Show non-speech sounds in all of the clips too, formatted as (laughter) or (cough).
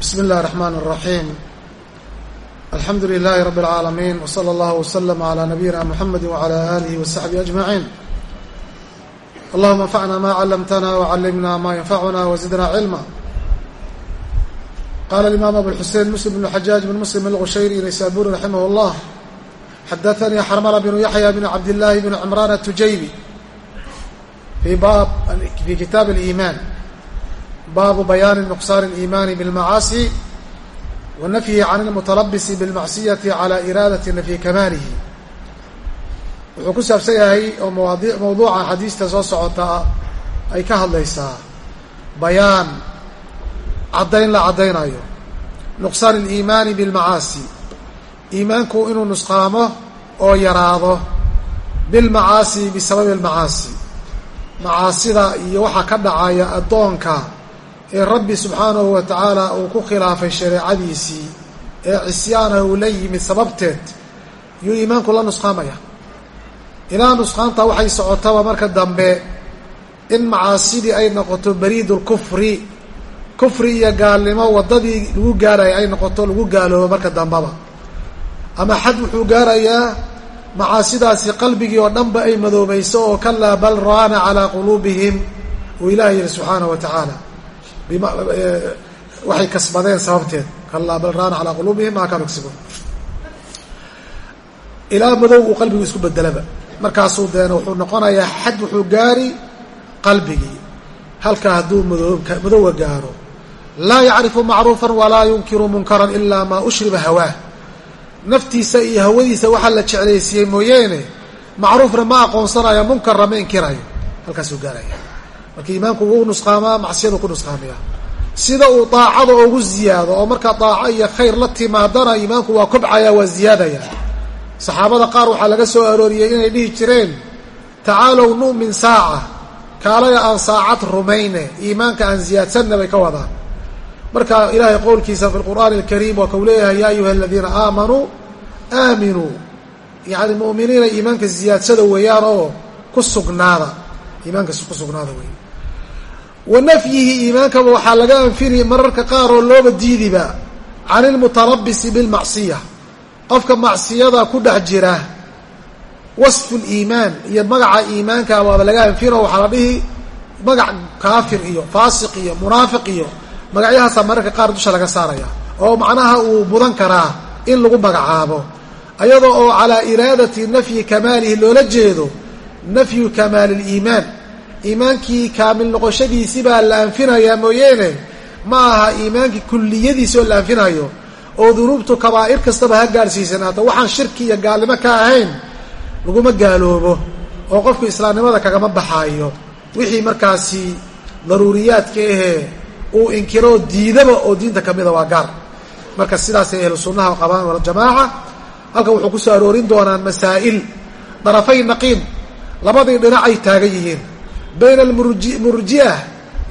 بسم الله الرحمن الرحيم الحمد لله رب العالمين وصلى الله وسلم على نبينا محمد وعلى آله وصحبه أجمعين اللهم انفعنا ما علمتنا وعلمنا ما ينفعنا وزدنا علما قال الإمام أبو الحسين مسلم بن الحجاج بن مسلم الغشيري نيسابوري رحمه الله حدثني حرملة بن يحيى بن عبد الله بن عمران التجيبي في باب في كتاب الإيمان باب بيان نقصان الإيمان بالمعاصي والنفي عن المتلبس بالمعصية على إرادة نفي كماله wuxuu ku saabsan yahay oo mawaadi mawduuca xadiista soo socota ay ka hadlaysaa bayaan caddayn la caddaynayo nuqsaan aliimaani bilmacaasi iimaanku inuu nusqaamo oo yaraado bilmacaasi bisababi almacaasi macaasida iyo waxaa ka dhacaya addoonka ee rabbi subxaanahu wa tacaala uu ku khilaafay shareecadiisii ee cisyaana uu la yimid sababteed yuu iimaanku la nusqaamaya. Ilaa nusqaanta waxay socotaba marka dambe in macaasidii ay noqoto bariid lkufri kufri iyo gaalnimo waddadii lagu gaaraya ay noqoto lagu gaaloobo marka dambeba ama xad wuxuu gaarayaa macaasidaasi qalbigii oo dhanba ay madoobayso oo kalaa bal raana calaa quluubihim uu ilaah yihi subxaanahu wa tacaala waxay kasbadeen sababteed kalaa bal raana calaa quluubihim maa kaanu yagsibuun ilaa madow uu qalbigu isku bedelaba markaasuu deena wuxuu noqonayaa xad wuxuu gaari qalbigii halkaa hadduu madowga gaaro laa yacrifu macruufan walaa yunkiru munkaran ilaa maa ushriba hawaah naftiisa iyo hawadiisa waxaa la jeclaysiiyey mooyeene macruufna ma aqoonsanayo munkarna ma inkirayo halkaasuu gaaraya marka iimaanku wuu nusqaamaa macsiyadu ku nusqaamaya sida uu daacada ugu ziyaado oo markaa daaco iyo khayr la timaadana iimaanku waa kobcaya waa ziyaadaya saxaabada qaar waxaa laga soo arooriyey inay dhihi jireen tacaalow nu'min saaca kaalaya aan saacad rumayne iimaanka aan ziyaadsanna bay ka wadaan. Marka ilaahay qowlkiisa fi lqur'aani alkariim waa kau leeyahay ya ayuha aladiina aamanuu aaminuu yani mu'miniina iimaanka ziyaadsada weeyaan oo ku sugnaada iimaankas ku sugnaada wey wa nafyihi iimaankaba waxaa laga anfini mararka qaar oo looba diidiba can ilmutalabisi bilmacsiya qofka macsiyada ku dhex jira wasfu liimaan iyo magaca iimaanka waaba laga anfino waxaa la dhihi magac kaafir iyo faasiq iyo munaafiq iyo magacyahaasaa mararka qaar dusha laga saaraya oo macnaha uu mudan karaa in lagu magacaabo. Ayadoo oo calaa iraadati nafyi kamaalihi loola jeedo nafyu kamaali liimaan iimaankii kaamil noqoshadiisi baa la anfinayaa mooyeene ma aha iimaankii kulliyadiisi oo la anfinayo oo dunuubtu kabaa'ir kastaba ha gaadhsiisanaata waxaan shirki iyo gaalnimo ka ahayn laguma gaaloobo. Oo qofku islaamnimada kagama baxaayo. Wixii markaasi daruuriyaadka ahee uu inkiroo diidaba oo diinta ka mida waa gaar. Marka sidaasay ahlu sunnaha qabaan waljamaaca halkan wuxuu ku soo aroorin doonaan masaa'il. Darafay naqiim. Labadii dhinacay taagan yihiin bayna almurji'a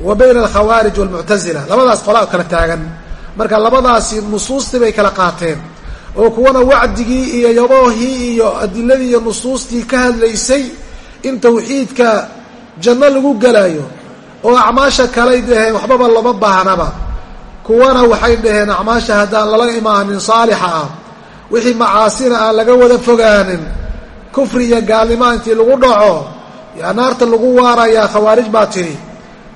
wa bayna alkhawaarij walmuctasila labadaas qolaa kala taagan. Marka labadaasi nusuustii bay kala qaateen. Oo kuwana wacdigii iyo yaboohii iyo adiladii iyo nusuustii ka hadlaysay in tawxiidka janno lagu gelayo oo acmaasha kalay dhaheen waxbaba lama baahnaba kuwana waxay dhaheen acmaasha haddaan lala imaanin saalixa ah wixii macaasina aan laga wada fogaanin kufri iyo gaalnimo intii lagu dhaco yaa naarta lagu waarayaa khawaarij baa tidhi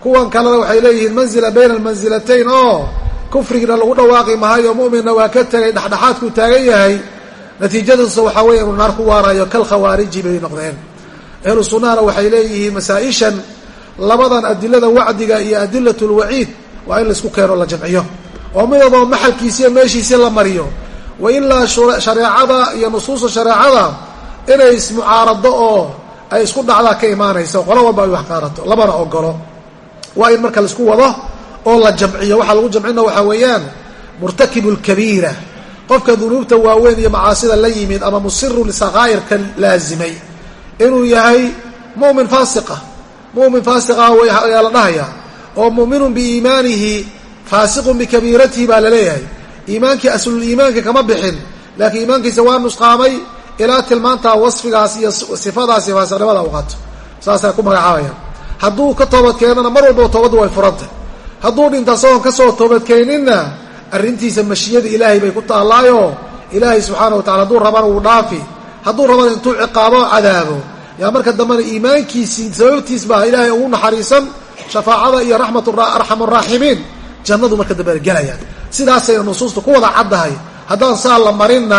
kuwan kalena waxay leeyihiin manzila bayna almansilatayn oo kufrigiina lagu dhawaaqi mahayo mu'minna waa ka tegay dhexdhexaadkuu taagan yahay. Natiijadiisa waxaa weeye inuu naar ku waarayo kal khawaariji bay noqdeen. Ahlu sunnahana waxay leeyihiin masaa-ishan labadan adilada wacdiga iyo adilat lwaciid waa in laysku keeno la jamciyo. Oo midaba maxalkiisi iyo meeshiisii la mariyo. Wa ilaa shareecada iyo nusuusta shareecada inay ismucaarado oo ay isku dhacdaa ka imaanayso qolo walba ay wax qaarato labana ogolo waa in marka la isku wado oo la jamciyo waxaa lagu jamcina waxaa weeyaan murtakibu lkabiira qofka dunuubta waaweyn iyo macaasida la yimid ama musiru lisakaa'irka laazimay inuu yahay mu'min faasiqa. Mu'min faasiqa ayaa la dhahayaa oo mu'minun biiimaanihi faasiqun bikabiiratihi baa la leeyahay iimaankii asluliimaanka kama bixin laakiin iimaankiisa waa nusqaamay ilaa tilmaantaa wasfigaas iyo sifadaasi faasiqnimada u qaato. Saasay ku magacaabayaan hadduu ka toobad keenana mar walba toobaddu way furantay. Hadduu dhinta asagoon ka soo toobadkeeninna arrintiisa mashiyada ilaahay bay ku taallaayo. Ilaahay subxaana wa tacala hadduu rabana wuu dhaafi. Hadduu rabana intuu ciqaabo cadaabo. Yaa marka dambena iimaankiisii sababtiis baa ilaahay ugu naxariisan shafaacada iyo raxam araaximiin jannadu marka dambe gelayaan sidaasayna nusuusta ku wada caddahay. Haddaan saa la marinna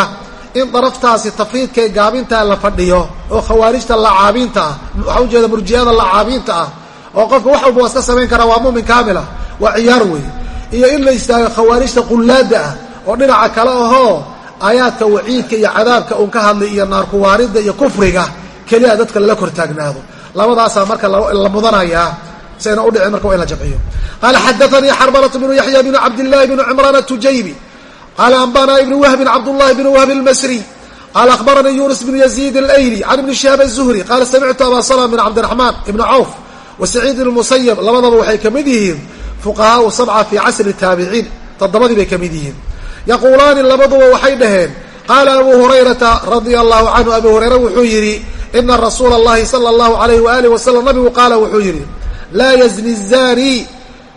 in daraftaasi tafriidkae gaabintaa la fadhiyo oo khawaarijta lacaabinta ah waxaa ujeeda murji'ada lacaabiinta ah oo qofka wax walba waa iska samayn karaa waa muumin kaamila waa ciyaar wey iyo in la istaago khawaarijta qullaada ah oo dhinaca kale ahoo aayaadka waciidka iyo cadaabka uun ka hadlay iyo naarkuwaaridda iyo kufriga keliya dadka lala kor taagnaado labadaasaa marka la mudanayaa sayna udhicin marka waa in la jamciyo qaala xadaanii xarbalatu bnu yaxya bnu cabdillahi bnu cimraan atujaybi qaala anbana ibnu wahbin cabdullahi bnu wahbi lmasri qaala akhbaranii yunus bnu yaziid alayli can ibni shihaab azuhri qaala samictu aba salama bin cabdiraxmaan ibni cawf wa saciid ibn musayab labadaba waxay ka mid yihiin fuqahaau sabca fii casri taabiciin toddobadii bay ka mid yihiin yaquulaani labaduba waxay dhaheen qaala abu hurayrata radia allahu canhu abu hurayra wuxuu yidhi ina rasuula allahi sala allahu alayhi waaalih wasalam nabigu qaala wuxuu yidhi laa yazni zani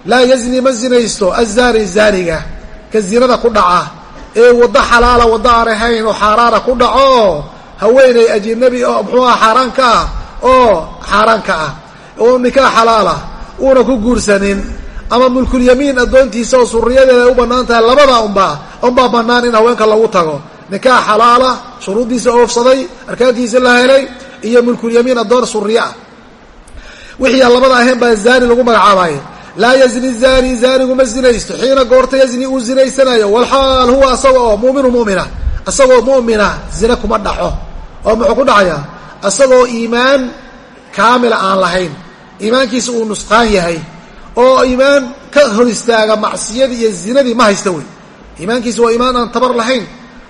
laa yazni ma zinaysto azani zaaniga ka zinada ku dhaca ee waddo xalaala waddo aan ahayn oo xaaraana ku dhaco haweeney ajinabi oo muxuu aha xaaraan ka ah oo xaaraan ka ah oo nikaax xalaala uuna ku guursanin ama mulkulyamiin addoontiisa oo suriyadeeda ay u bannaan tahay labada unbaa unbaa bannaan in haweenka lagu tago. Nikaax xalaala shuruuddiisa oofsaday arkaantiisa la helay iyo mulkulyamiin addoon suriye ah. Wixii labada ahayn baa zaani lagu magacaabaaye laa yazni zani zaanigu ma zinaysto. Xiina goorta yazni uu zinaysanayo walxaal huwa asaga oo muuminu mumina asagoo mu'mina zina kuma dhaco. Oo muxuu ku dhacayaa asagoo iimaan kaamila aan lahayn. Iimaankiisa uu nusqaan yahay. Oo iimaan ka hor istaaga macsiyadii iyo zinadii ma haysta wey. Iimaankiisa waa iimaan aan tabar lahayn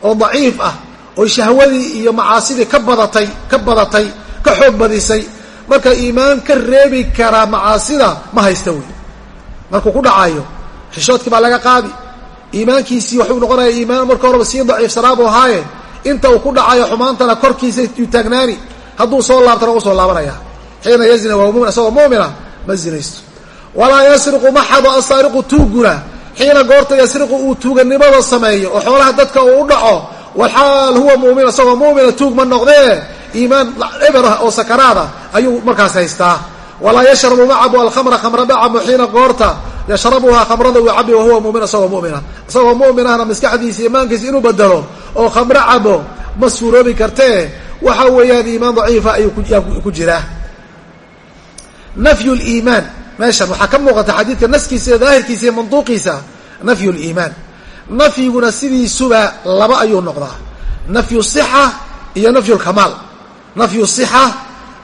oo daciif ah oo shahwadii iyo macaasidii ka badatay ka badatay ka xoog badisay. Marka iimaan ka reebi karaa macaasida ma haysta wey markuu ku dhacayo xishoodkii baa laga qaadi. Iimaankiisii waxuu noqonaya iimaan marka horeba sii daciifsanaabu ahaaye inta uu ku dhacayo xumaantana korkiisa yuu taagnaani. Hadduu soo laabtana u soo laabanaya. Xiina yazina waa mumin isagoo mu'mina ma zinaysto. Walaa yasriqu ma xado asaariqu tuuguna. Xiina goorta yasriqu uu tuuganimada sameeyo oo xoolaha dadka uu u dhaco walxaal huwa muumin isagoo mu'mina tuug ma noqdee? Iimaan eber ah oo sakaraada ayuu markaas haystaa walaa yashrabu ma cabo alkhamra khamra ma cabo xiina goorta yashrabuhaa khamrada uu cabi wahuwa mumin isagoo mumina isagoo mu'minahna maskaxdiisa iimaankiisa inuu bedelo oo khamro cabo ma suuroobi kartee waxa weeyaan iimaan daciifa ayuu ku jiraa nafyu liimaan meeshan waxaa ka muuqata xadiidka naskiisa iyo daahirkiisa iyo manduuqiisa nafyu liimaan nafyiguna sidiisuba laba ayuu noqdaa nafyu sixa iyo nafyu lkamaal nafyu sixa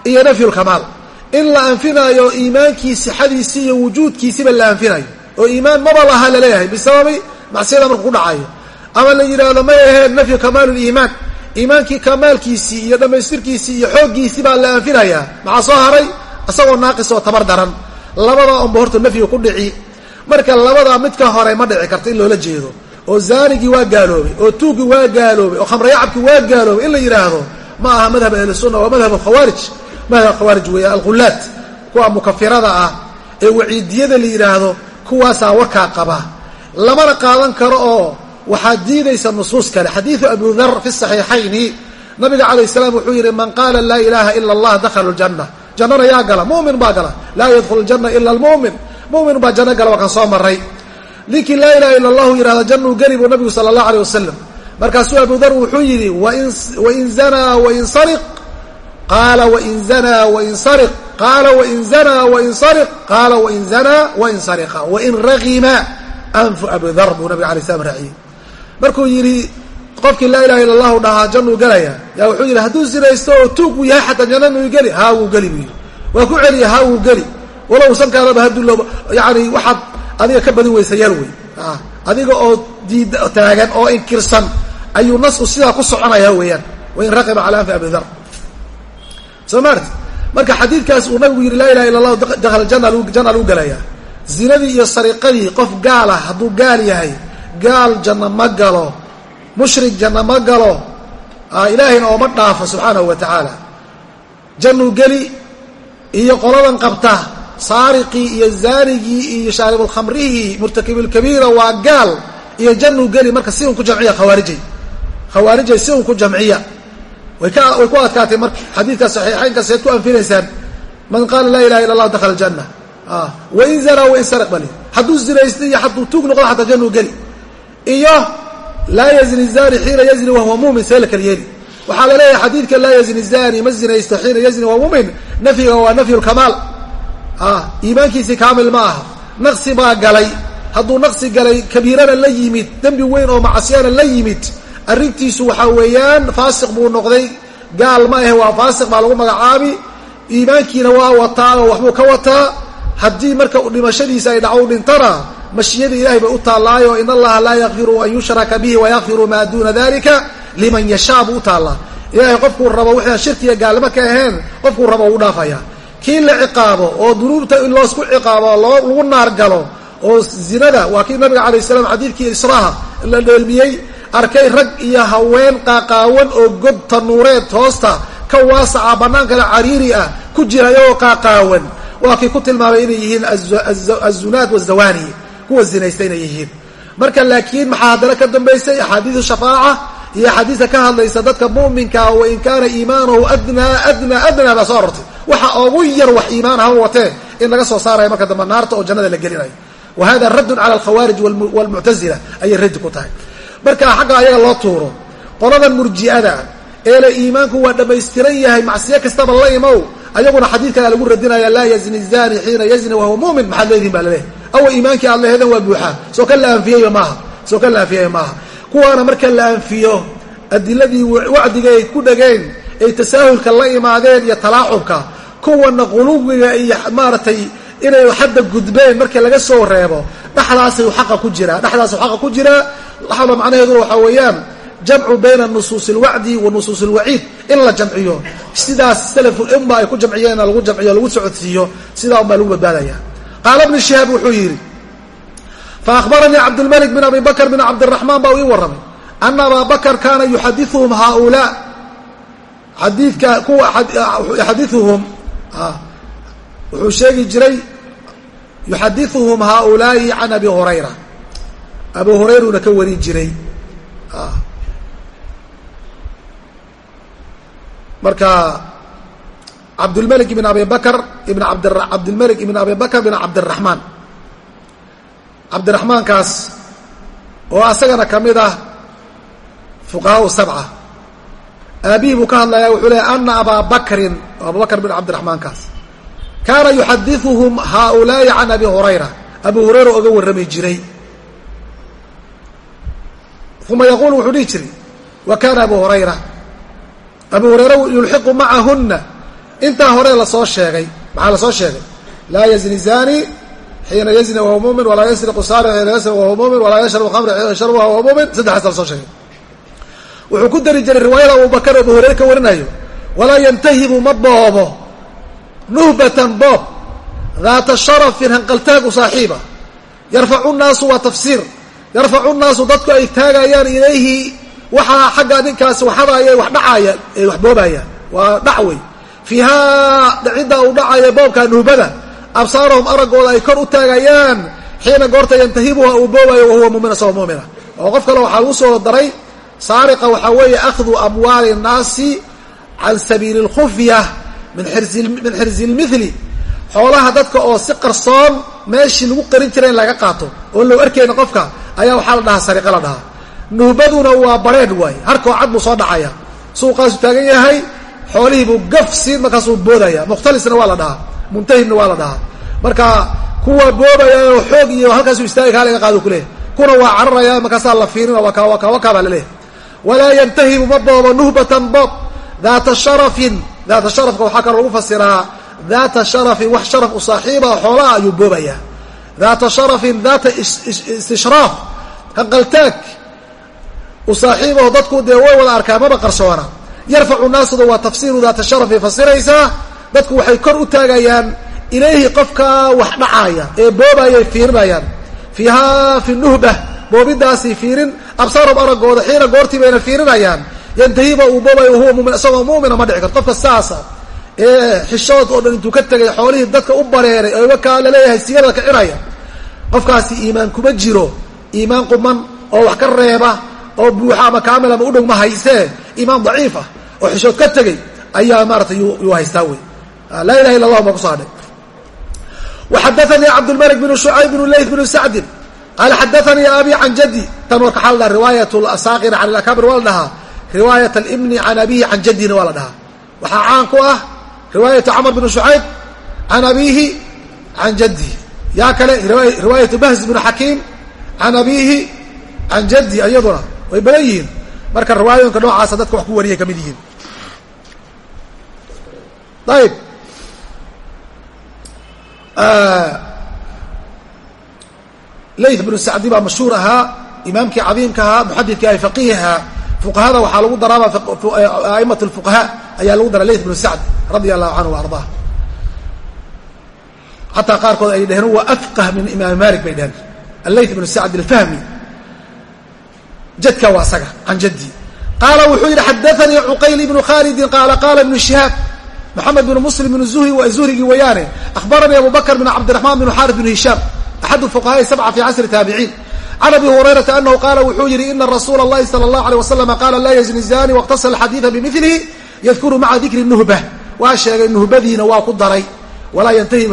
iyo nafyu lkamaal in la anfinaayo iimaankii sixadiisii iyo wujuudkiisiba la anfinayo. Oo iimaan maba laha la leeyahay bisababi macsiyada markuu ku dhacayo ama la yidhaahdo may ahayd nafyu kamaalu liimaan iimaankii kamaalkiisii iyo dhammaystirkiisii iyo xooggiisii baa la anfinayaa maxaa soo haray? Isagoo naaqis oo tabar daran. Labadaa unba horta nafyiga ku dhici. Marka labadaa midka hore ma dhici karto in loola jeedo. Oo zaanigii waa gaaloobay oo tuuggii waa gaaloobay oo khamrayacabkii waa gaaloobay in la yidhaahdo ma aha madhab ahlisunna waa madhab khawaarij. madhab khawaarij weeye alqulaat kuwa mukafirada ah ee waciidiyada la yidhaahdo kuwaasaa warkaa qaba. Lamana qaadan karo oo waxaa diidaysa nusuus kale. Xadiidu abu dar fi saxiixayni nabiga calayh salaam wuxuu yidhi man qaala laa ilaaha ila allah dakhala ljanna jannana yaa gala mumin baa gala. Laa yadkhulu ljana ila almumin mumin baa janno gala waa kan soo maray ninkii laa ilaha ila allahu yidhahda jannuu geli buu nabigu sala allah aleyh wasalam markaasuu abu dar wuxuu yidhi wain zanaa wain sariq qaala wain zanaa wain sariq. Qaala wain zanaa wain sariq. Qaala wain zanaa wain sariqa. Wain ragima anfu abu dar buu nabiga alay slam raaciyey markuu yidhi qofkii laa ilaha illa allahu dhahaa jannuu gelaya yaa wuxuu yidhi hadduu sinaysto oo tuug uu yahay xataa janna nuu geli. Haa wuu geli buu yidhi. Waa ku celiya haa wuu geli. Walow sankaadaba hadulooba yani waxaad adiga ka badin weysa yar wey adiga oo diid taagan oo inkirsan ayuu nasku sidaa ku soconaya weeyaan. Wain raqiba cala anfi abi dar soo maarti marka xadiidkaas uu nabigu yidhi laa ilaha illa allahu dakhala janna janna lagu gelaya zinadii iyo sariqadii qof gaal ah hadduu gaal yahay gaal janna ma galo mushrik janna ma galo ilaahayna ooma dhaafo subxaanahu wa tacaala. Jannuu geli iyo qoladan qabta saariqii iyo zaanigii iyo shaaribulkhamrihii murtakibilkabiira waa gaal. Iyo januu geli marka si un ku jamciya khawaarijay. Khawaarijay si un ku jamciya way ku adkaatay marka xadiidka saxiixaynka seed ku anfinaysaan man qaala laa ilaha illa allah dakhala aljanna wain zanaa wain saraq bali. Hadduu zinaysta iyo hadduu tuug noqdo xataa januu geli. Iyo laa yazni zani xiina yazni wahuwa muumin see la kala waxaa la leeyahay xadiidka laa yazni zani ma zinaysto xiina yazni wahuwa muumin. Nafyiga waa nafyu lkamaal iimaankiisii kaamil ma aha. Naqsi baa galay. Hadduu naqsi galay kabiirana la yimid dembi weyn oo macsiyana la yimid arrintiisu waxaa weeyaan faasiq buu noqday. Gaal ma ahe waa faasiq baa lagu magacaabi. Iimaankiina waa wataa oo waxbuu ka wataa. Haddii marka dhimashadiisa ay dhaco u dhintana mashiyada ilahay bay u taallaayo in allaha laa yakfiru an yushraka bihi wayakfiru maa duuna dalika liman yashaa buu u taallaa ilahay qofkuu rabo wixii aan shirkiga gaalnimo ka ahayn qofkuu rabo u dhaafaya. Kii la ciqaabo oo dunuubta in loosku ciqaabo lagu naar galo oo zinada waa kii nabiga calayh salaam xadiidkii israha la dheelmiyey arkay rag iyo haween qaaqaawan oo god tanuureed hoosta ka waasaca bannaankana cariiri ah ku jira ayagoo qaaqaawan. Waa kii ku tilmaamay inay yihiin azunaad wazawani kuwa zinaysta inay yihiin. Marka laakiin maxaa haddana ka dambaysay? Axaadiisu shafaaca iyo axaadiista ka hadlaysa dadka mu'minkaa wain kaana iimaanuhu adnaa adnaa adnaa baa soo arortay waxa ugu yar wax iimaan haba watee in laga soo saaraya marka dambe naarta oo jannada la gelinayo wa hada raddun cala alkhawaarij waalmuctazila ayay raddi ku tahay marka xagga ayaga loo tuuro qoladan murji'ada ee iimaanku waa dhammaystiran yahay macsiyo kastaba la imow ayaguna xadiidkana lagu radinaya laa yazni zani xiina yazni wahuwa mumin maxaad leedihin baa laleehay awa iimaankii aad lehedan waa buuxaa soo kan la anfiyeyba maaha soo kan la anfiyeyba maaha kuwaana marka la anfiyo adiladii wacdiga ay ku dhegeen ay tasaahulka la imaadeen iyo talaaxubka kuwana qulubiga iyo maaragtay inay xadda gudbeen markii laga soo reebo dhexdaasay xaqa ku jiraa dhexdaasuu xaqa ku jiraa waxaba macnaheeduna waxaa weeyaan jamcu bayna nusuus alwacdi wa nusuus alwaciid in la jamciyo sidaas salafulumma ay ku jamciyeenna lagu jamciyo lagu socodsiiyo sidaa unbaa lagu badbaadaya qaala ibnu shihaab wuxuu yidhi faahbaranii cabdulmalik bin abi bakr bin cabdiraxmaan baa ii warramay ana abaa bakr kaana yuxadiuhum haaulaa xadiidka kuwa yuxadiuhum wuxuu sheegi jiray yuxadiuhum haaulaa'i can abi hurayra abu hurayruna ka warin jiray. Marka cabdulmalik ibn abi bakr ibn abd cabdilmalik ibn abi bakr bin cabdiraxmaan cabdiraxmaankaas oo asagana ka mid ah fuqahaa sabca. Aabihii buu ka hadlayaa wuxuu leeyay ana abaa bakrin abu bakr bin cabdiraxmaankaas kaana yuxadiuhum haaulaa'i can abi hurayra. Abu hurayra oga warrami jiray uma yaquulu wuxuu dhihi jiray wa kana abu hurayra. Abu hurayra yulxiqu macahuna intaa hore la soo sheegay maxaa la soo sheegay? Laa yazni zani xiina yazni wahuwa mumin walaa yasriqu saariq xiina yasriq wahuwa mumin walaa yashrabu khamra xiina yashrabu wahuwa mumin. Saddexaas la soo sheegay. Wuxuu ku dari jiray riwaayada abubakar abu hurayre ka warinayo walaa yantahibu ma boobo nuhbatan boob daata sharafin hanqaltaag u saaxiiba yarfacu nnaasu waa tafsiir yarfacu nnaasu dadku ay taagayaan ilayhi waxaa xagga ninkaasi waxadaaya wax dhacaaya ay wax boobaayaan waa dhacwey. Fiihaa dhicidda uu dhacaya boobka nuhbada absaarahum araggooda ay kor u taagayaan. Xiina goorta yantahibuha uu boobayo wahuwa mumin asagoo mumina. Oo qof kale waxaa lagu soo daray saariqa waxaa weeye akhdu amwaali nnaasi can sabiili اlkhufya min xirzi lmithli xoolaha dadka oo si qarsoon meeshii lagu qarin jira laga qaato. Oon loo arkayna qofka ayaa waxaa la dhahaa sariqa la dhahaa. Nuhbaduna waa bareedh waay. Harkoo cad buu soo dhacaya. Suuqaasu taagan yahay xoolihii buu gaf markaasuu boodaya. Mukhtalisna waa la dhahaa. Muntahibna waa la dhahaa. Marka kuwa boobaya oo xoog iyo halkaasu istaagi kaa laga qaado kuleeyahy kuna waa cararaya markaasaa la fiirina waka waka waka baa laleeyahy walaa yantahibu ma boobo nuhbatan boob daata sharafin daata sharafka waxaa kaloo lagu fasiraa daata sharafin wax sharaf u saaxiiba xoolaha ayuu boobaya daata sharafin daata istishraaf hanqaltaag u saaxiibaho dadku dee way wada arkaa maba qarsoona yarfacu naasuda waa tafsiiru daata sharafay fasiraysaa dadku waxay kor u taagayaan ilayhi qofka wax dhacaaya ee boobayay fiirinayaan fiihaa fi nuhba boobidaasi fiirin absaarum araggooda xiina goortii bayna fiirinayaan yantahiba uu boobayo wahuwa mumin isagoo muumina ma dhici karto qofka saasa ee xishood oo dhan intuu ka tegay xoolihii dadka u bareeray oo kicinaya qofkaasi iimaan kuma jiro iimaan quman oo wax ka reeba oo buuxa ama kaamil ama udhow ma haysee imaam daciif ah oo xishood ka tegey ayaa maaratay yuu haystaa wey. Laa ilaha illa allah baa kuso hadhay waxadaanii cabdulmalik bnu shucayb bnu leyth bnu sacdin qaala xadaanii abi can jaddi tan warka waxaa la dhaha riwaayat asaaqir can alakabir waa la dhahaa. Riwaayat alibni can abihi can jaddina waa la dhahaa. Waxaa caan ku ah riwaayatu yaa kale riwaayatu bahz bnu xakiim can abiihi can jaddi iyaduna way badan yihiin. Marka riwaayooyinka noocaasa dadka wax ku wariyay ka mid yihiin. Ayib layth bnu sacdi baa mashhuur ahaa imaamkii cadiimka ahaa muxadidkii ay faqiih ahaa. Fuqahada waxaa lagu daraaba a'imat lfuqahaa ayaa lagu dara layth bnu sacd radia allahu canhu wa xataa qaarkood ay dheheen huwa afqah min imaam malik bay dheheen allayth bnu sacd alfahmi jadka waa isaga can jaddi qaala wuxuu yidhi xadaanii cuqayl ibnu khalidin qaala qaala ibnu shihaab maxamed bn muslim bn zuhrigii wayaane ahbaranii abu bakr bn cabdiraxmaan bn xaari bn hishaam axad fuqahaai sabca fi casri taabiciin can abi hurayrata anahu qaala wuxuu yidhi ina rasuula اllahi salى اllahu alيه waslama qaala laa yazni zani wاqtasala xadiida bimilihi yadkuru maca dikri nuhba waa sheegay nuhbadiina waa ku daray walaa yantahi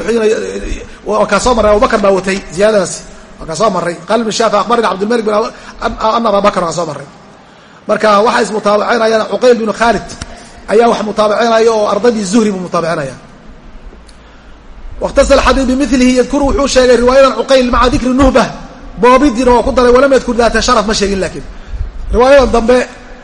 kaa soo maray abubakr baa watay ziyaadadaasi waa kaa soo maray. Qaala ibn shaafi akhbarani cabdilmalik ana aba bakr waa soo maray. Marka waxaa ismutaabacinayaan cuqayl bnu khaalid ayaa wax mutaabicinaya oo ardaydii zuhri buu mutaabicinaya wakhtasal xadiid bimilihi yadkuru wuxuu sheegay riwaayadan cuqayl maca dikri nuhba boobidiina waa ku daray walam yadkur daata sharaf ma sheegin laakiin riwaayadan dambe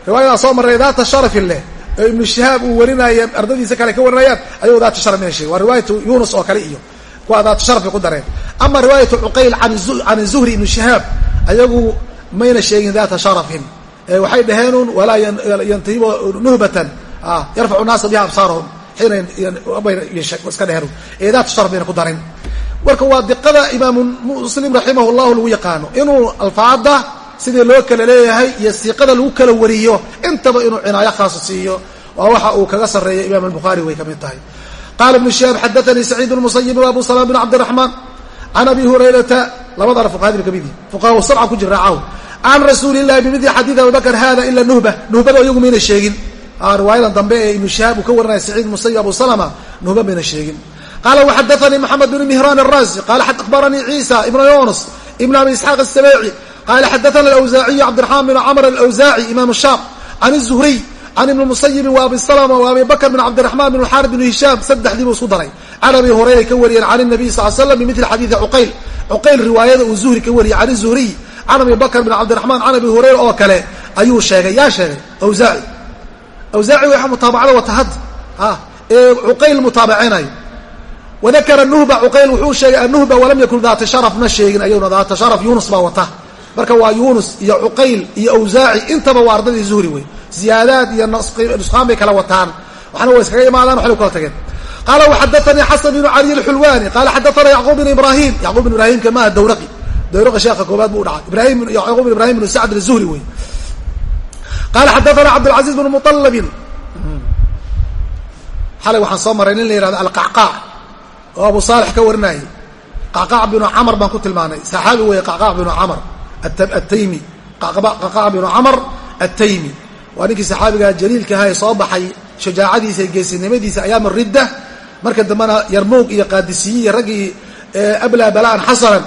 riwaayadaa soo marray daata sharafin leh oo ibnu shihaab uu warinaya ardadiisa kale ka warinayaan ayagoo daata sharaf ina sheegin waa riwaayatu yunus oo kale iyo kuwa daata sharafay ku dareen. Ama riwaayatu cuqayl can zuhri ibnu shihaab ayagu mayna sheegin daata sharafin. Waxay dhaheenun walaa yantahibo nuhbatan. Yarfacu naasa biha absaarahum xiinaiska dheheen ee daata sharaf bayna ku darin. Marka waa diqada imaamu muslim raximah llahu lagu yaqaano inuu alfaada sidii loo kala leeyahay iyo siiqada lagu kala wariyo intaba inuu cinaayo khaaso siiyo. Waa waxa uu kaga sarreeya imaam albukhaari way ka mid tahay. Qaala ibnu shihaab xadaanii saciid lmusayibi wa abu salaam bn cabdiraxmaan can abi hurayrata labadana fuqahadii ka mid yihi fuqaha sabca ku jira raacaw can rasuuli illahi bimidli xadiid abibakr hada ila nuhba nuhbada iyagu mayna sheegin. Riwaayadan dambe ee ibnu shihaab uu ka warinaya saciid musayib abu salama nuhba mayna sheegin. Qaala waxadaanii maxamed bn mihraan arazi qala akhbaranii ciisa ibnu yunus ibn abi isxaaq asabeeci qala xadaana alawsaaciyu cabdiraxmaan bn camr alawsaaci imam shaam can zuhriy can ibni musayibi wa abi salama wa abi bakr bn cabdiraxmaan bn xaari bn hishaam saddexdii buu isku daray can abi hurayra ka wariyeen can nabiy sal slam bimili xadiidi cuqayl cuqayl riwaayada uu zuhri ka wariyey can zuhriy can abi bakr bn cabdiraxmaan can abi hurayra oo kale ayuu sheegay yaa sheegay awsaaci awsaaci waa mutaabacada watahad ee cuqayl mutaabacinayo wadakara nuhba cuqayl wuxuu sheegay anuhba walam yakun daata sharaf ma sheegin ayaguna daata sharaf yunus baa wata marka waa yunus iyo cuqayl iyo awsaaci intaba waa ardadii zuhri wey ziyaadaad iyo nusqaan bay kala wataan. Waxna way iskaga imaadaan waxay kala tageen. Qaala waxadaanii xasan bnu cali alxulwani qaala xadaana yacquub bn ibrahim yacquub bn ibrahimka maaha dawraqi. Dawraqi sheekha koobaad buu dhacay. Ibrahim yacquub bn ibrahim bn sacd azuhri wey qaala xadaana cabdilcaziiz bn muطalabin xalay waxaan soo maray nin la yihahdo alqacqaac oo abu saalix ka warinayay. Qacqaac binu camar baan ku tilmaanay. Saxaabi weeye qacqaac binu camar ataymi qacqaac binu camar attaymi. Waa ninkii saxaabigaa jaliilka ahaa ee soo baxay shajaacadiisa iyo geesinimadiisa ayaama ridda. Marka dambena yarmuug iyo qaadisiyi iyo raggii ablaa balaan xasanan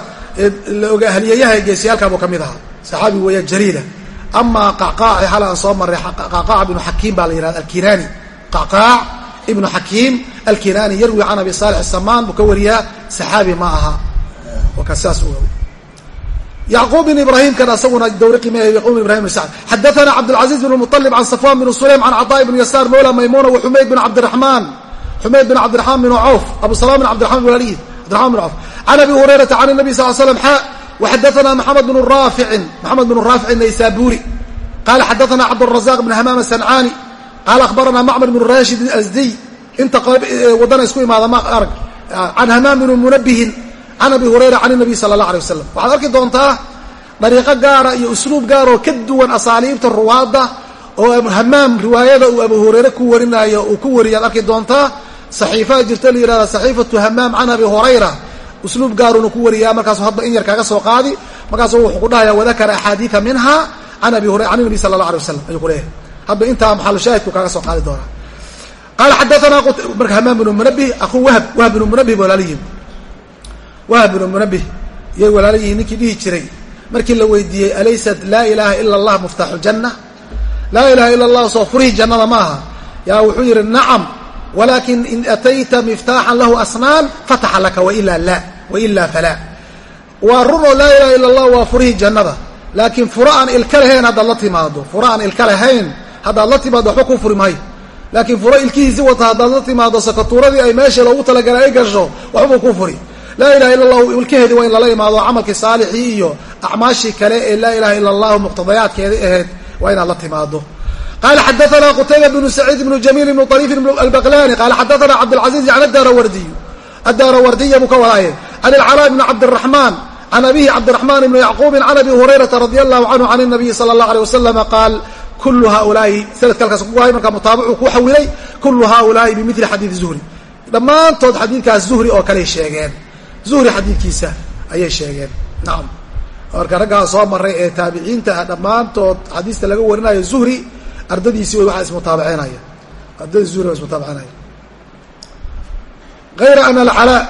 la oga ahliyayaha ee geesiyaalkaa buu ka mid ahaa. Saxaabi weeya jaliila. Amaa qacqaaci xal aan soo marray qacqaac binu xakiim baa la yihahda alkinaani qacqaac ibnu xakiim abi saalix ka wariyaa. Saxaabi ma aha yacquub bin ibrahimkan asaguna dawriqi ma yacquub bin ibrahim bn sacd xadaana cabdilcaziiz bn muطalib can safwan bn sulaym can caطaa bn yasaar mawla maymuna wa xumayd bin cabdiraxmaan xumayd bin cabdiraxmaan bn cawf abu salam bin cabdiraxman walalihi cabdiraxman bin cawf can abi hurayrata can الnabi sal slam xa waxadaana maxamed bn raaficin maxamed bn raaficin naysaburi qala xadaana cabdالrazaq bn hamaam asancaani qaala akhbarana macmar bn rashid asdiy inta wadana isku imaada ma arag can hamaam bn munabihin can abi hurayra can nabiy sala allah alay wasalam waxaad arki doontaa dariiqo gaara iyo usluub gaaroo ka duwan asaaliibta ruwaadda oo hamaam riwaayada uu abu hurayre ku warinaayo uu ku wariyaad arki doontaa saxiifaa jirta la yihahda saxiifatu hamaam can abi hurayra usluub gaaruna ku wariyaa markaasu hadba in yar kaaga soo qaadi markaasu wuxuu ku dhahaya wadakara axaadiia minha can abi hurera can nabi sala allah alay wasalam ayuu ku leeyahay hadba intaa maxalushaahidku kaaga soo qaadi doonaa qaala xadaanaa marka hamaam bnu munabih akuu wahb wahb bnu munabih ba wahb bnu munabih. Yay walaala yihiin ninkii dhihi jiray. Markii la weydiiyey alaysat laa ilaaha ila allah muftaaxu janna laa ilaha ila allah soo furihii jannada ma aha. Yaa wuxuu yidhi nacam walakin in atayta miftaaxan lahu asnaan fataxa laka wailaa la wailaa falaa. Waa run oo laa ilaha ila allah waa furihii jannada. Laakiin furo aan ilka lahayn haddaad la timaado. Furo aan ilka lahayn haddaad la timaado waxba kuu furi maayo. Laakiin furo ilkihiisi wata haddaad la timaado sakatuuradii ay meesha loogu talagalay ay gasho waxbuu kuu furi laa ilaha illa allahu ilkaheedi waa in lala imaado camalkii saalixii iyo acmaashii kale ee laa ilaha illa allahu muqtadayaadkeedii ahayd waa inaad la timaado qala xadaana qutayba bnu saciid bnu jamiil bnu ariif albaqlani qala xadaana cabdاlcaziiz an adarawardiy adarawardiya buu ka waraaye can ilcala bni cabdiraxmaan can abihi cabdiraxmaan ibni yacquubin can abi hurayrata radi allahu canhu can nabiyi sala allah alيh wasalama qaal kulu haulaai sanadka halkaas ku hay marka mutaabacu ku xawilay kulu haulaai bimili xadiid zuhri. Dhammaantood xadiidkaas zuhri oo kaley sheegeen zuhri xadiidkiisa ayay sheegeen. Nacam marka raggaa soo maray ee taabiciinta ah dhammaantood xadiista laga warinayo zuhri ardadiisi way waxaa ismutaabicinaya ardadii zuhri waa ismutaabicinaya hayra ana alcalaa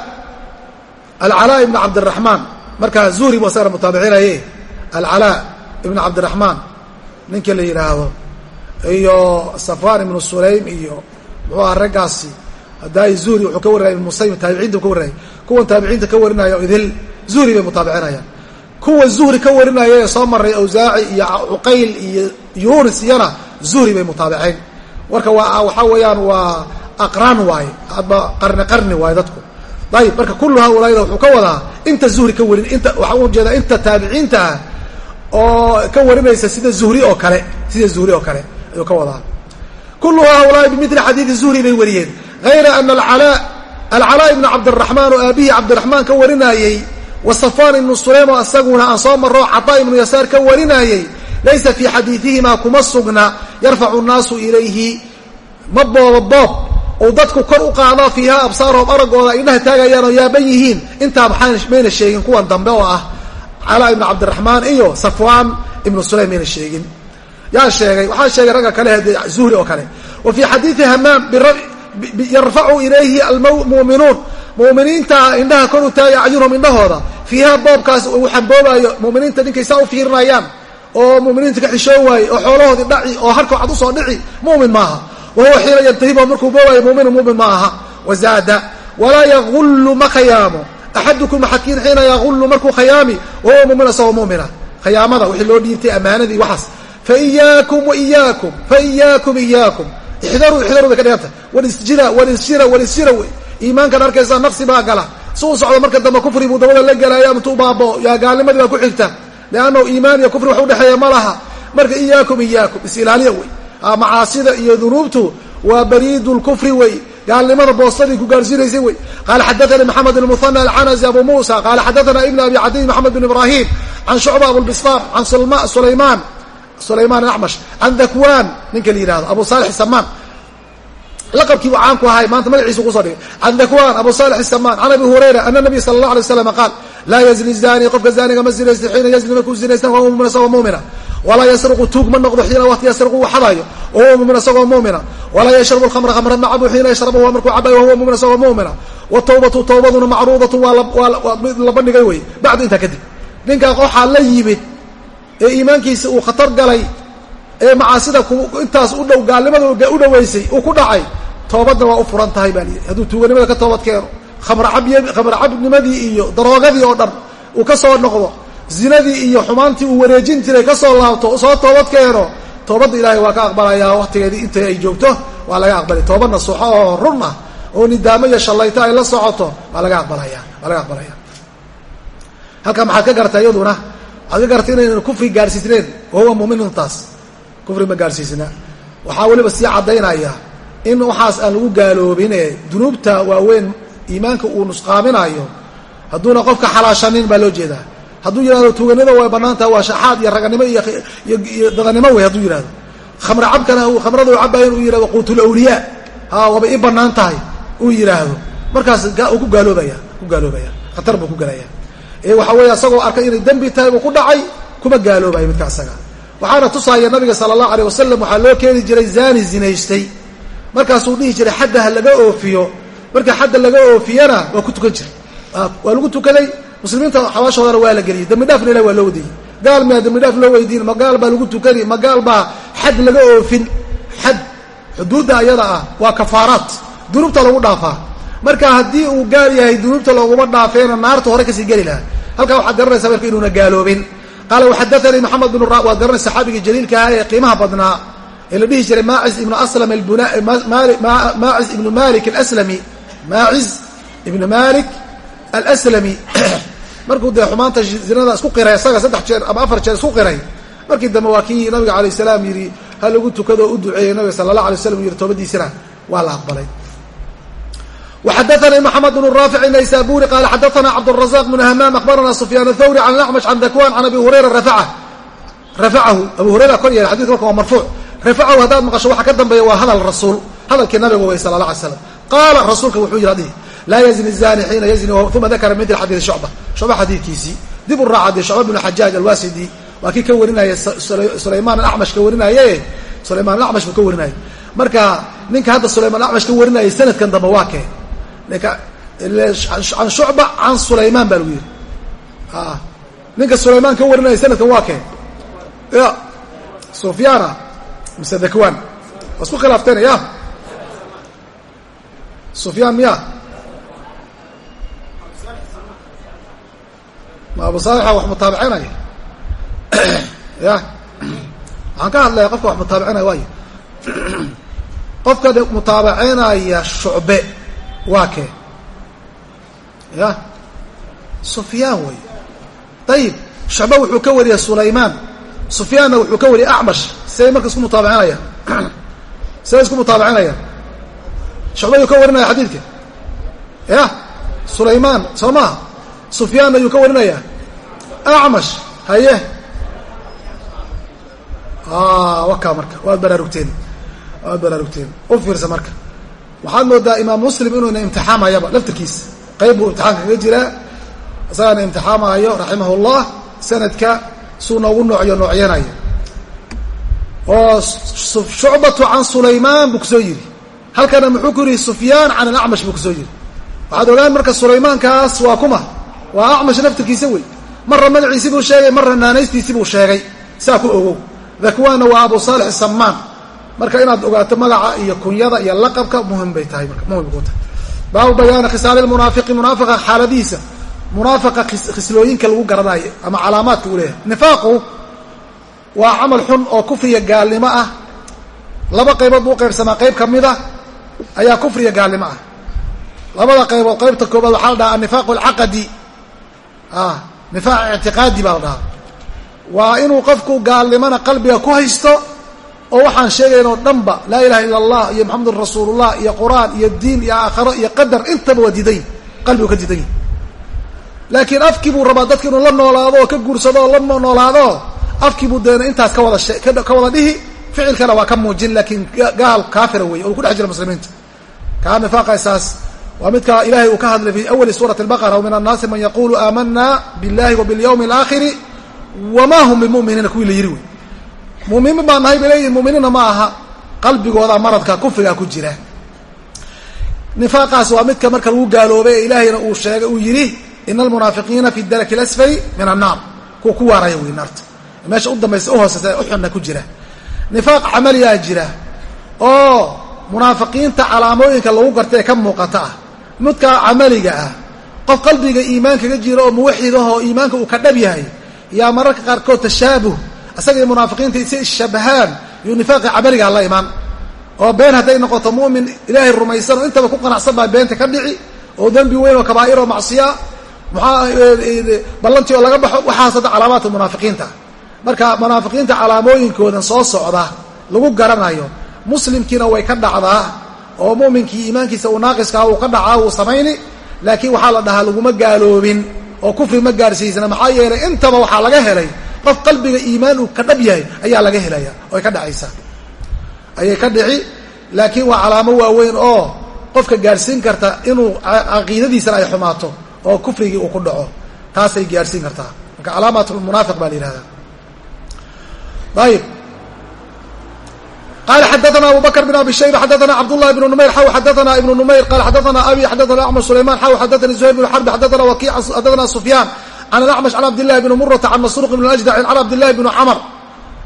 alcalaa ibna cabdiraxmaan markaa zuhri bu asagana mutaabicinaye alcalaa ibna cabdiraxmaan ninka la yidhaahdo iyo safwan ibnu sulaym iyo muxuu aha raggaasi haddaay zuhri wuxuu ka warinaya ibn musayim taabiciinta ka warinaya kuwan taabiciinta ka warinaya idil zuhri bay mutaabicinayaan. Kuwa zuhri ka warinaya ee soo maray awsaaci iyo cuqayl iyo yunis iyana zuhri bay mutaabiceyn marka waa waxaa weeyaan waa aqraan waaye aba qarni qarni waaye dadku. Ayib marka kullu haulaayda wuxuu ka wadaa inta zuhri ka warin inta waxaa u jeedaa inta taabiciinta ah oo ka warinaysa sida zuhri oo kale sida zuhri oo kale ayuu ka wadaa. Kullu haulaai bimili xadiidi zuhri bay wariyeen hayra ana alcalaa ibna cabdiraxmaan oo aabihii cabdiraxmaan ka warinayey wa safaan ibnu sulaym isaguna aan soo marro cataa ibnu yasaar ka warinayey laysa fii xadiidihimaa kuma sugna yarfacu nnaasu ilayhi ma booba boob ou dadku kor u qaado fiiha absaarahum araggooda ay indhaha taagayaan oo yaaban yihiin intaa mayna sheegin kuwan dambe oo ah calaa ibnu cabdiraxmaan iyo safwaan ibnu sulaym mayna sheegin yaa sheegay waxaa sheegay ragga kale zuhri oo kale wa fii xadiidi hamaam yarfacu ilayhi almu'minuun. Mu'miniinta indhaha kor u taagay acyunhum indhahooda. Fiiha boobkaas uu xamboobaayo mu'miniinta ninkay saa u fiirinayaan. Oo muminiinta ka xishoon waaye oo xoolahoodii dhaci oo harkoo cad u soo dhici mumin maaha wa huwa xiina yantahibo markuu boobaayo muminu mumin ma aha. Wazaada walaa yagullu ma khayaamo axadukum axadkiin xiina yagullu markuu khayaami wahuwa mumin asagoo mumina. Khayaamada wixii loo dhiibtay ammaanadii waxaas. Faiyaakum waiyaakum faiyaakum iyaakum ixdaruu ixdaruu bay ka dhiganta warisjira warisjira warisjira wey. Iimaankan arkaysaa naqsi baa gala. Si u socdo marka dambe kufri buu dabada la gelaayo intuu baabo yaa gaalnimadii baa ku xigta. Liannahu iimaan iyo kufri wax udhexeeya ma laha. Marka iyaakum iyaakum. Is-ilaaliya wey. Macaasida iyo dunuubtu waa bariidu lkufri wey. Gaalnimada boostadii ku gaarsiinaysay wey. Qaala xadaanii maxamed bn muhana abu muusa. Qaala xadaana ibn abi cadiy maxamed bn ibrahim can shucba abulbistaam can sulaymaan sulaymaan acmash can dakwaan ninka la yihahdo abu saalix samaan laqabkii buu caan ku ahay maanta magaciisu ku soo dhigay. Can dakwaan abu saalix samaan can abi hurayra ana nabiy sala allah alay waslam qaal laa yazni zani qofka zaniga ma zinaysta xiina yazni markuu zinaystan wahuwa mumin isagoo muumina walaa yasriqu tuug ma noqdo xiina waqti yasriqu uu xadaayo wahuwa mumin isagoo muumina walaa yashrabu lkhamra khamra ma cabo xiina yashrabuha markuu cabayo wahuwa mumin isagoo muumina watawbatu tawbaduna macruudatu waa la bandhigay wey bacdu intaa kadib. Ninkaa waxaa la yimid ee iimaankiisa uu khatar galay ee macaasida intaas u dhow gaalnimada u dhoweysay uu ku dhacay toobadna waa u furan tahay baa liyihi hadduu tuuganimada ka toobad keeno khamra cabnimadii iyo daroogadii oo dhan uu ka soo noqdo zinadii iyo xumaantii uu wareejin jiray ka soo laabto soo toobad keeno toobadda ilaahay waa ka aqbalayaa waqtigeedii intay ay joogto waa laga aqbalay. Toobad nasuuxo oo run ah oo nidaamo iyo shallayto ay la socoto waa laga aqbalaya waa laga aqbalaya halkaa maxaad ka gartay iyaduna waxaad ka gartay inaynan kufri gaarsiisneen wahuwa muuminuntaas kufri ma gaarsiisna. Waxaa weliba sii caddaynaya in waxaas aan lagu gaaloobine dunuubta waaweyn iimaanka uu nusqaaminayo hadduuna qofka xalaashanin baa loo jeedaa. Hadduu yihahdo tuuganida way banaantaha waa shaxaad iyo raganimo iyo dadanimo wey hadduu yihahdo khamra cabkana khamrada u cabayan uu yihahdo quutulawliyaa ha waabay i bannaan tahay uu yidhaahdo markaas ku gaaloobaya ku gaaloobaya khatar buu ku gelaya ee waxa weeye isagoo arkay inay dembi tahay uu ku dhacay kuma gaaloobayo midka isaga waxaana tusaaya nabiga sala allahu aleyh wasalam waxaa loo keeni jiray zaani zinaystay. Markaasuu dhihi jiray xadda ha laga oofiyo. Marka xadda laga oofiyana waa ku tukan jiray. Waa lagu tukaday. Muslimiinta xabaashoodana waa la geliyey. Dambi dhaafna ilah waa loo wadiyey gaal miyaa dambi dhaaf loo weydiin ma gaal baa lagu tukani ma gaal baa xad laga oofin. Xad xuduudda ayada ah waa kafaaraat. Dunuubta lagu dhaafaa. Marka haddii uu gaal yahay dunuubta looguma dhaafeena naarta hore ka sii geli lahaa halkaa waxaad garanaysaa marka inuuna gaaloobin. Qaala waxadaanii maxamed bn waad garanay saxaabigii jaliilka ahaa ee qiimaha badnaa ee la dhihi jiray maacis ibnu aslam maacis ibnu malik alaslami. Maacis ibnu malik alslami (clears throat) markuu dee xumaanta zinada isku qiray isaga saddex jeer ama afar jeer isku qiray markii dambe waa kii nabiga alayh salaam yidhi ha lagu tukado o u duceeyey nabiga sala allah alay slam yidhi toobadiisana waa la aqbalay وxadثnي محمد بن رافع النysابوري قال xadثna cبدالرزاق بن همام أخبرna سفyان الثوري عن الأعمش عن ذكوان عن أبي هريرة رفعhu أبو هريرة kor yeelay xadيث marka waa مرفوع رفعhu haddaad maqشho waxa ka dambeeya waa hadل رasuul hadalkii nabiga way sلى الله عليه وسلم qaala rasuulka wuxuu yihi adhi laa yزني الزاني xiina yزني uma dakra mثل xadيث شhuعبة شhuعبة xadiidkiisii dib u raaca شhuعبة بن xajاaج الwasidi waa kii ka warinaya سulayman الأعمش ka warinaye سulayman الأعمش buu ka warinaya marka ninka hadda سulayman الأعمش ka warinaya sanadkan dambe waa kee ninka can shucba can sulaymaan baa lagu yidhi. Ninka sulaymaan ka warinaya sanadkan waa kee ya sufyaana mise dakwan waa isku ya. Sufyaan miya. Ma abu saalixa wax mutaabicinaya (clears throat) ya. Waxaan ka hadlaya qofka wax mutaabicinaya waayo. (clears throat) Qofka mutaabicinaya shucbe waa kee ya? Sufyaan wey ayib shucbe wuxuu ka wariyay sulaymaan. Sufyaanna wuxuu ka wariyay acmash. Siday marka isku mutaabicinayaan (clears throat) siday isku mutaabicinayaan shucbe yuu ka warinaya xadiidka. Ya? Sulaymaan soo maha sufyaanna yuu ka warinaya acmash haye. Wakaa marka. Waad baraarugteen. Waad baraarugteen. U fiirsa marka waxaad moodaa imaam muslim inuuna imtixaamayaba laftirkiisa qayb buu imtixaanka kaga jiraa. Isagaana imtixaamaayo raximah llah sanadka suu noogu noocyo noocyanayo oo shucbatu can sulaymaan buu ku soo yidhi. Halkana muxuu ku yidhi sufyaan can alacmash buu ku soo yidhi. Waxaad ogaan marka sulaymaankaas waa kuma. Waa acmash laftirkiisa wey. Marra magaciisi buu sheegay marra naanaystiisi buu sheegay. Saa ku ogow. Dakwaanna waa abu saalix samaan marka inaad ogaato magaca iyo kunyada iyo laqabka muhiim bay tahay marka muhiim ku tahay. Baabu bayaani khisaali lmunaafiqi munaafiqa xaaladiisa. Munaafiqa khislooyinka lagu garanayo ama calaamaadka uu leeyahay. Nifaaqu waa camal xun oo kufriya gaalnimo ah. Laba qaybood buu qaybsamaa. Qayb ka mid ah ayaa kufriya gaalnimo ah. Labada qaybood qaybta koobaad waxaa la dhahaa anifaaqu alcaqadi. Nifaaq ictiqaadi baa la dhahaa. Waa inuu qofku gaalnimona qalbiga ku haysto oo waxaan sheegayn oo dhanba laa ilaha illa allah iyo maxamedun rasuulullah iyo qur'aan iyo diin iyo aakharo iyo qadar intaba waa diidan yihi qalbigu ka diidan yihi laakiin afkii buu rabaa dadka inuu la noolaado oo ka guursado oo la noolaado afkii buu deena intaas ka wada ka wada dhihi ficilkana waa ka muujin laakiin gaal kaafira wey oo ku dhex jira muslimiinta. Kaa nifaaqaysaas waa midka ilahay uu ka hadlay fi awali suurati albaqara min annaasi man yaqulu aamana biاllahi wa biاlyawmi alaakhiri wama hum bimuminiina kuwii la yidhi wey muminiin baa nahay bay leeyihiin muminiinna ma aha. Qalbigooda maradka kufrigaa ku jira. Nifaaqaas waa midka marka lagu gaaloobay ilaahayna uu sheegay uu yidhi ina almunaafiqiina fi daraki اlasfali min annaar kuwa ku waaraya wey naarta. Meesha u dambaysa u hooseysa ee uxunna ku jira. Nifaaq camaliyaa jira oo munaafiqiinta calaamooyinka lagu garta ee ka muuqata ah. Midka camaliga ah qof qalbiga iimaan kaga jira oo muwaxid ah oo iimaanka uu ka dhab yahay yaa mararka qaarkood tashaabuh isaga iyo munaafiqiinta si ishabahaan yuu nifaaqi camaligaa la imaan. oo been hadday noqoto mu'min ilaahay rumaysan oo intaba ku qanacsan baa beenta ka dhici. oo dembi weyn oo kabaa'ir oo macsiya maxaa ballantii oo laga baxo waxaas hadda calaamaadka munaafiqiinta. Marka munaafiqiinta calaamooyinkoodan soo socda lagu garanayo muslimkiina way ka dhacdaa oo mu'minkii iimaankiisa uu naaqiska uu ka dhacaa uu samayni laakiin waxaa la dhahaa laguma gaaloobin oo kufri ma gaarsiisna maxaa yeelay intaba waxaa laga helay qof qalbiga iimaan uu ka dhab yahay ayaa laga helaya oo ay ka dhacaysaa. Ayay ka dhici laakiin waa calaamo waaweyn oo qofka gaarsiin karta inuu caqiidadiisana ay xumaato oo kufrigii uu ku dhaco taasay gaarsiin kartaa. Marka calaamat munaafiq baa la yihahdaa ayib qala xadaana abu bakr bn abi shayba xadaana cabdالlahi bn numayr xaw xadaana ibn numayr qala xadaana abi xadaana acmar sulayman xaw xadaani zuhayr bn xarbi xadaana waki xadaana sufyaan can alacmash can cabdillahi bni murata can masruuq bn ajdaci can cabdillahi bn camr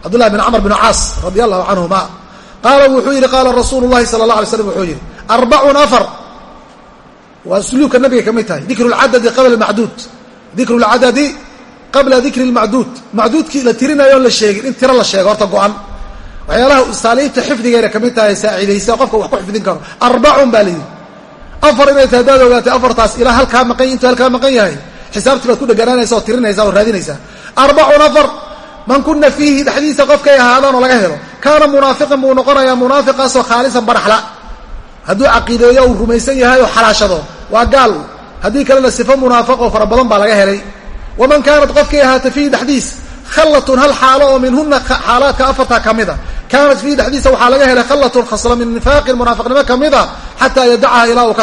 cabdillahi bn camr bn caas radi allahu canhuma qaala wuxuu yidhi qaala rasuulu llahi sala allah alay slam wuxuu yidhi arbacun afar waa suluubka nabiga ka mid tahay dikru lcadadi qabla macduud dikru lcadadi qabla dikri lmacduud macduudkii la tirinayo on la sheegin in tiro la sheego horta go-an waxyaalaha saaliibta xifdigeena ka mid tahay saacidaysa qofka wax ku xifdin karo arbacun baa layidhi afar inay tahay hadaad ogaatay afartaas ilaa halkaa maqan intuu halkaa maqan yahay xisaabtii baad ku dheganaanaysa oo tirinaysa oo raadinaysaa. Arbacun afar man kuna fiihi dhexdiisa qofkay ahaadaan oo laga helo. Kaana munaafiqan buu noqonayaa munaafiqaasoo khaalisan baraxla hadduu caqiideeyo uu rumaysan yahay oo xalaashado waa gaal. Haddii kalena sifo munaafiq oo fara badan baa laga helay. Waman kaanat qofkay ahaata fiihi dhexdiis khallatun hal xaalo oo minhuna xaalaadka afartaa ka mida. Kaanat fiihi dhexdiisa waxaa laga helay khallatun khasla min nifaaqin munaafiqnimo ka mida xataa yadacaha ilaa uu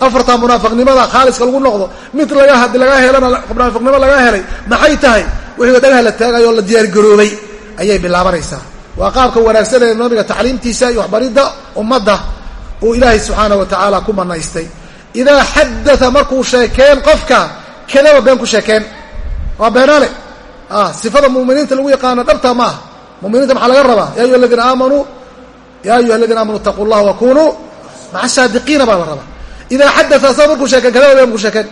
afartaa munaafiqnimada khaaliska lagu noqdo mid laga haddii laga helana munaafiqnimo laga helay maxay tahay? Wixii dhagaha la taagayo la diyaargaroobay ayay bilaabanaysaa. Waa qaabka wanaagsan ee nabiga tacliimtiisa iyo waxbaridda ummadda uu ilaahay subxaanah wa tacaala ku manaystay. Idaa xadaa markuu sheekeen qofka kadaba been ku sheekeen. Waa beenaale. Sifada muminiinta lagu yaqaano dhabta ma ah muminiinta maxaa laga rabaa? Ya ayuha aladiina aamanuu ya ayuha aladiina aamanuu itaquu llah wakunuu maca saadiqiina baa la rabaa idaa xadaa saa markuu sheekeen kadaba been ku sheekeen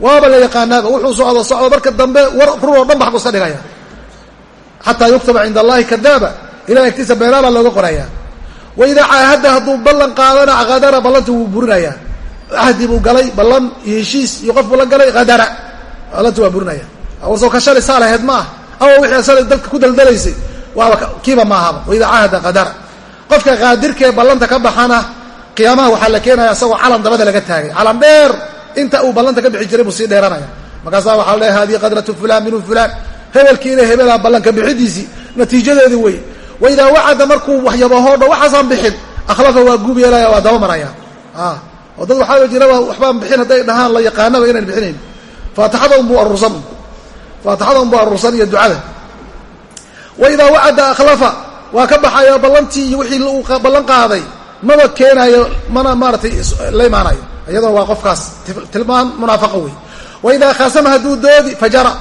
waaba la yaqaanaaba wuxuu socdo socdo marka dambe war run oo dhan ba iska dhigaya xataa yuktaba cinda allahi kadaaba ilahay agtiisa beenaala looga qoraya wa idaa caahada hadduu ballan qaadana kadara ballantii wuu burinaya ahdi buu galay ballan iyo heshiis iyo qof buu la galay hadara ballantii waa burinaya warsoo ka saa laheyd ma ama wixii shalay dadka ku daldalaysay waaba kiiba ma ahaba caahada kadara qofka qaadirkaee ballanta ka baxana qiyaamaha waxaa la keenaya isagoo calan dabada laga taagay. Calan dheer inta uu ballanta ka bixi jiray buu sii dheeranaya. Markaasaa waxaa la leehay hadihi qadratu fulan binu fulan hebelkiina hebelaa ballanka bixidiisii natiijadeedii wey wa idaa wacada markuu waxyabahoodha waxaasaan bixin akhlafa waa guub yeelaya waa daba maraya. Oo dad waxaa jiraba waxbaan bixin hadday dhahaan la yaqaanaba inayn bixinayn. Faatixada unbuu aruursan faatixada unbuu aruursan iyo ducada. Wa wacada akhlafa waa ka baxaya ballantii iyo wixii uu ballan qaaday maba keenaayo mana maaratay la imaanayo. Iyadona waa qofkaas tilmaan munaafaqa wey wa khaasama hadduu doodi fajara.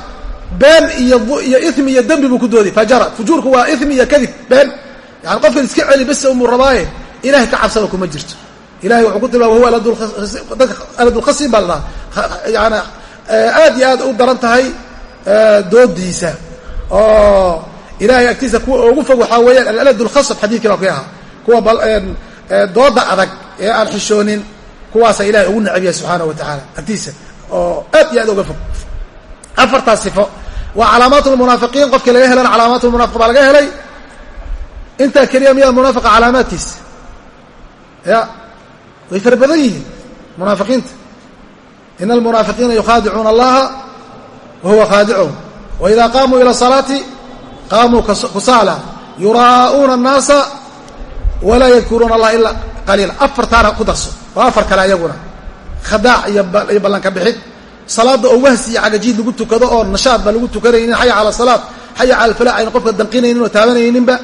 Been iyo iyo imi iyo dembi buu ku doodi fajara. Fujuurku waa imi iyo kadib been. Yani qofkan iska celi bes umuu rabaaye ilahay ka cabsada kuma jirto. Ilahay wuxuu ku tilmaama huwa dadka aladulkhasiin baa la yani aad iyo aad u daran tahay doodiisa. Oo ilahay agtiisa kuwa ugu fog waxaa weeyaan alalad xadiidkii baa ku ahaa kuwa dooda adag ee aan xishoonin kuwaasa ilahay ugu necab yahay subxaana wa tacaala agtiisa oo aad iyo aad uga fog. Afartaas sifo. Waa calaamaat lmunaafiqiin qofkii laga helana calaamaat lmunaafiq baa laga helay. Intaa keliya miyaa munaafiqa calaamaadkiisa ya way fara badan yihiin munaafiqiinta. Ina almunaafiqiina yukhaadicuuna allaha wa khaadicuhum wa qaamuu ila salaati qaamuu kusaala yuraa'uuna annaasa walaa yadkuruuna allah ilaa qaliila afartaana ku darso waa afar kale ayaguna khadaac iyo ballanka bixid salaada oo wahsi iyo cagajiid lagu tukado oo nashaad ba lagu tukanaynin xaya cala salaad xaya cala alfalaax ayna qofka danqinaynin oo taabanayninba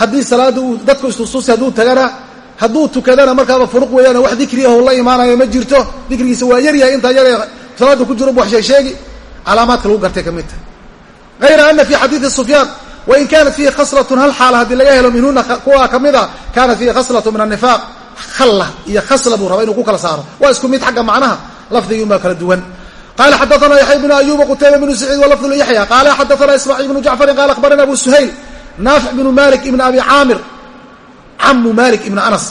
haddii salaada uu dadku istusuusi hadduu tagana hadduu tukadana markaaba furuq weeyaano wax dikri aho la imaanayo ma jirto dikrigiisa waa yaryahay intaa yar salaada ku jiro bu wax sheegsheegi calaamaadka lagu gartay ka mid tahay hayra ana fi xadiidi sufyaan wain kaanat fiihi khaslatun hal xaala haddii laga helo minhuna kuwaa ka mid a kaanat fiihi khaslatu min annifaaq khalla iyo khasla buu rabaa inuu ku kala saaro waa isku mid xagga macnaha lafdigiin baa kala duwan qala xadaana yaxya bnu ayuba qutayba bnu saciid walafdu yaxya qala xadaana ismaaciil bnu jacfarin qala akhbarana abu suhayl naafic bnu malik ibn abi caamir camu malik ibn anas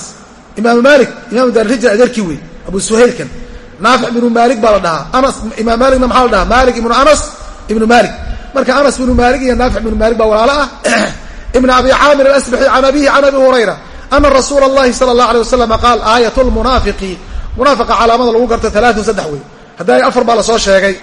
imaamu malik imam daarhijra adeerkii wey abu suhaylkan naafic bnu malik baa la dhahaa anas imaam malikna maxaa la dhahaa malik ibnu anas ibnu malik marka anas bnu malik iyo naafic bnu malik baa walaalo ah (clears throat) ibn abi caamir alasbaxi can abihi can abi hurayra ana rasuula اllahi sala اllah alيه wasalam qaal aayat lmunaafiqi munaafiqa calaamada lagu garto alaatun saddex wey hadday afar baa lasoo sheegay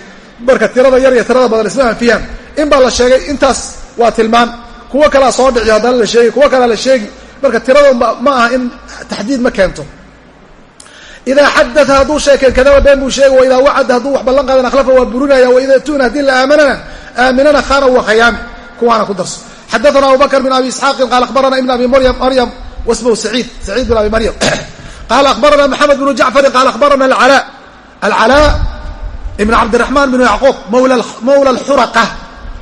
marka tirada yar iyo tirada badan isma anfiyaan in baa la sheegay intaas waa tilmaan kuwo kalea soo dhici haddana la sheegi kuwo kalea la sheegi marka tirada ma aha in taxdiid ma keento idaa xadaa hadduu sheekeen kadaba been buu sheegay waidaa wacada hadduu wax ballan qaadan akhlafa waa burinaya waida tuna haddii la aamanana aaminana khana waa khayaami kuwaana ku darso xadaana abubakr bin abi isxaaqin qaala akhbarana ibn abi maryam wasmhu saciid saciid bin abi maryam. (clears throat) Qaala akhbarana maxamed bnu jacfarin qaala akhbarana alcalaa alcalaa ibn cabdiraxmaan bn yacquub mawla alxuraqa.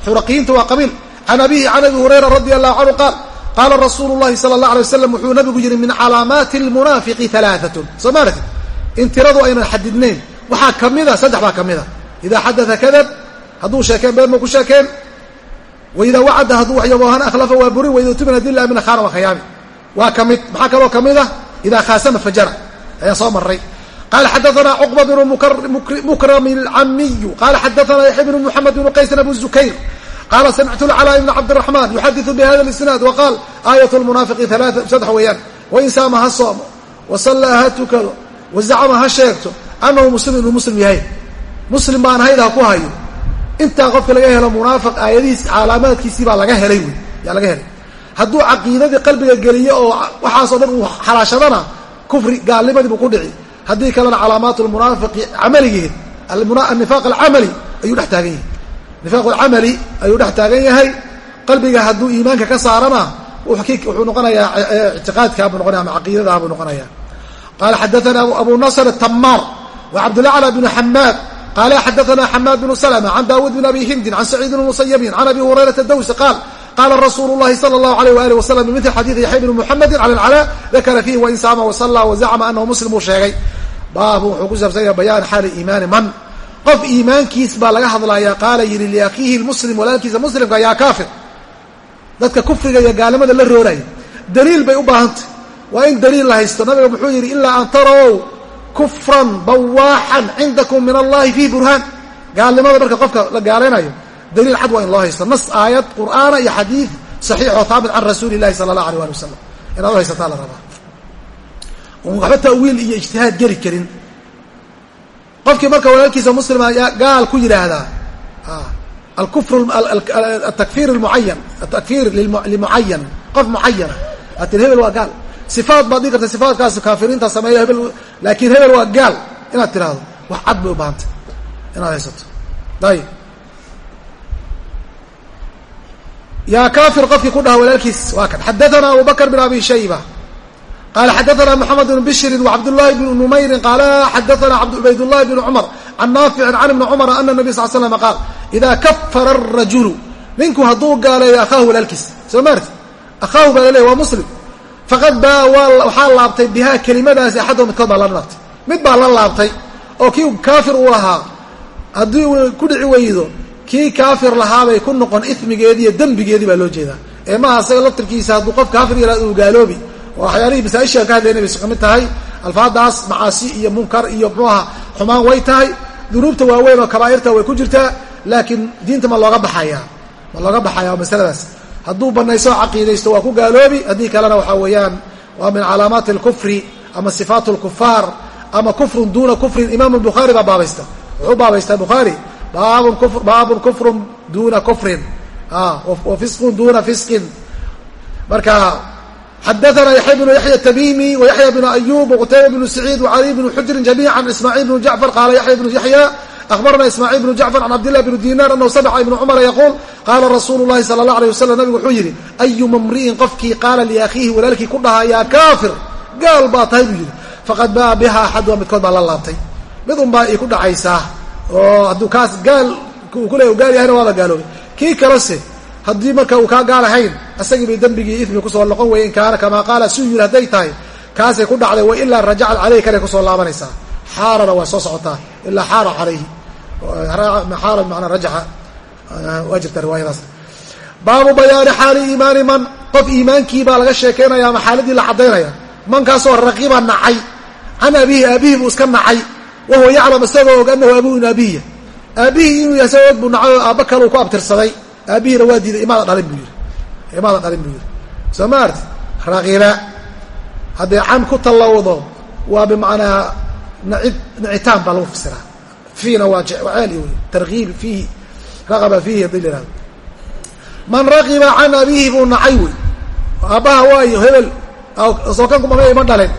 Xuraqiyiinta waa qabiil. Can abihi can abi hurayra radi allahu canhu qaal qaala rasuulu llahi sala allah alay waslam wuxuu nabigu yihi min calaamaati almunaafiqi alaaatun soo maarati in tiradu aynan xadidnayn. Waxaa kamida saddex baa kamida idaa xadaa kadab hadduu sheekeen been ma ku sheekeen. Waidaa wacada hadduu waxyaboohan akhlafa waa burin waida tumin haddii la aamina khana waa khayaami waa ka mid maxaa kaloo ka mid a idaa khaasama fajara. Ayaan soo maray qala xadaana cuqba bnu mukram alcamiyu qala xadaana yaxya bnu muxamed bnu qaysin abu zukayr qala samictu lcalaa ibna cabdiraxman yuxadiu bihada isnaad waqaal aayat lmunaafiqi alaa saddex weeyaan. Wain ha soomo wasallaa ha tukado wazacama ha sheegto anahu muslim inuu muslim yahay. Muslim baan hayd ha ku hayo intaa qofka laga helo munaafiq aayadihiis calaamaadkiisii baa laga helay wey yaa laga helay. Hadduu caqiidadii qalbiga geliyo oo waxaasoo dhan uu xalaashadana kufri gaalnimadii buu ku dhici. Haddii kalena calaamaat lmunaafiqi camaligeed anifaaq alcamali ayuu dhex taagan yahay. Nifaaq alcamali ayuu dhex taagan yahay. Qalbiga hadduu iimaanka ka saarana wuxuu noqonayaa ictiqaadkaa buu noqonaya ama caqiidadaha buu noqonaya qala xadaana abu nasr atamaar wa cabdulacla bnu xamaad qala xadaana xamaad bnu slma can daawuud bn abi hindin can saciid bn musayibin can abi hurayrata dawsi qaal qala rasuulu llahi sala allahu alayh waali wasalam bimili xadiidi yaxya bni muxamedi cala alcalaa dakara fiihi wain saama wasalla wazacma anahu muslim uu sheegay baabu wuxuu ku saabsan yahay bayaan xaali iimaani man qof iimaankiis baa laga hadlayaa qaala yidhi liakhiihi lmuslim walaalkiisa muslimka yaa kaafir dadka kufriga iyo gaalnimada la rooraya daliil bay u baahantay waa in daliil la haysto nabiga muxuu yidhi ilaa an tarow kufran bawaaxan cindakum min allahi fiih burhaan. Gaalnimada marka qofka la gaalaynayo daliil cad waa in loo haysto. Nas aayad qur'aana iyo xadiid saxiixoo haabit can rasuuli illahi sala allah alay ali wasalam inaad u haysataa la rabaa. Un waxba ta'wiil iyo ijtihaad geli karin. Qofkii marka walaalkiisa muslima gaal ku yidhaahdaa alkufr atakfir lmuayan atakfir limucayan qof mucayana atir hebel waa gaal sifaad baad dhigi karta sifaadkaas kaafiriinta sameeya hebel laakiin hebel waa gaal. Inaad tiraahdo wax cad bay u baahantay. Inaad haysato. Ayib yaa kaafir qofkii ku dhaha walaalkiis waa kan. Xadaana abu bakr bn abi shayba. Qala xadaana mxamed bn bishri wcabdullahi bn numayri qaala xadaana cubaydullahi bn cumar can naaficin can ibni cumar ana nabiy sal slam qaal idaa kafara arajulu ninku hadduu gaaleeyo akhaahu walaalkiis. Soo maarti akhaahu baa laleey waa muslim faqad baa waxaa laabtay bihaa kelimadaasi axadoo midkood baa la laabtay. Mid baa la laabtay oo kii kaafir uu lahaa. Haddii ku dhici weydo kii kaafir lahaabay ku noqon ismigeedii iyo dembigeedii baa loo jeedaa. Ee maaha isaga laftirkiisa hadduu qof kaafir yaraad uu gaaloobi. Oo waxyaalihii masaaishaan ka hadlayna bay ka mid tahay alfaadaas macaasi iyo munkar iyo muxuaha xumaan way tahay dunuubta waaweyn oo kabaa'irta way ku jirtaa laakiin diinta ma looga baxaya ma looga baxaya masaladaas hadduu banayso caqiidaysto waa ku gaaloobi. Haddii kalena waxaa weeyaan waa min calaamaati alkufri ama sifaat lkufaar ama kufrun duuna kufrin. Imaam bukhaari baa baabaysta. Wuxuu baabaystaa bukhaari baabun kufrun duuna kufrin. Wa fisqun duuna fisqin. Marka xadaana yaxya bnu yaxya tamimi wayaxya bnu ayub wqutayba bnu saciid wcali bnu xujrin jamiica ismaaciil bnu jacfar qaala yaxya bnu yaxya akhbarana ismaaciil bnu jacfar can cabdillahi bni dinar anahu samca ibnu cumara yaquul qaala rasuulu llahi sala allah alay wasalam nabigu wuxuu yidhi ayuma mri'in qofkii qaala liakhiihi walaalkii ku dhahaa yaa kaafir gaal baa tahay buu yidhi faqad baa biha axaduha midkood baa la laabtay mid un baa ii ku dhacaysaa oo hadduu kaas gaal uu ku leey gaal yahayna waa la gaaloobay kii kalese haddii marka uu kaa gaal ahayn isagii bay dembigii ismi ku soo noqon weye in kaana kamaa qaala suu yiri hadday tahay kaasay ku ku soo laabanaysaa soo socotaa ilaa xaara xaara manaa rajaxa. Waa jirta riwaayadaas. Baabu bayaani xaali iimaani man qof iimaankii baa laga sheekeynaya ama xaaladii la caddaynaya. Mankaasoo raqiba nacay. Can abihi aabihii buu iska nacay. Wahuwa yaclam isagoo og anahu abuhu in aabihiya aabihii inuu yahay isagoo og buu nacay oo aabba kale uu ku abtirsaday. Aabihina waa diiday. Imaada dhalin buu yidhi. Imaada dhalin buu yidhi. Soo ma arti raqiba hadday can ku tallawdo waa bimacnaa nacid nacitaan baa lagu fasiraa fiina waa ceel iyo tarkiib fiihi raqaba fiihi haddii la yihahdo man raqiba can abiihi buu nacay wey aabbaha waayo hebel sookanku mamay ima dhalen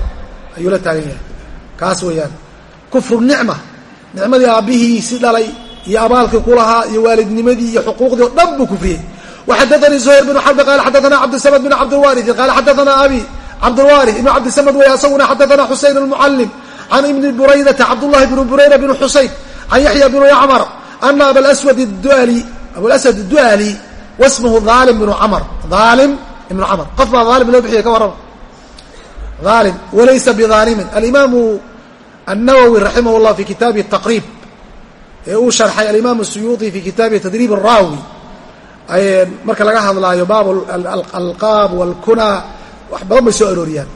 ayuu la taagan yahay kaas weeyaan kufru nicma nicmadii aabbihiisi dhalay iyo abaalkii kulahaa iyo waalidnimadii iyo xuquuqdii o dhan buu kufriyey waxadaanii zuhayr bnu xarbi qaala xadaana cabdisamad bn cabdilwaariثi qaala xadaana abi cabdilwaarith ibnu cabdisamad wey asaguna xadaana xusayn almucalim can ibni buraydata cabdullahi bnu burayra bn xusayn can yaxya bnu yacmar ana abalaswad duali abulaswad duali wasmuhu aalim bnu camr aalim ibnu camr qof baa aalim loo bixiyay ka warrama aalim walaysa biaalimin alimaamu النwwي raximah الlah fi kitaabi التaqrib ee uu sharxay alimaam الsuyuuطi fi kitaabi tadrib الraawi marka laga hadlaayo baab alqaab wاlkuna wax badan bay soo arooriyaan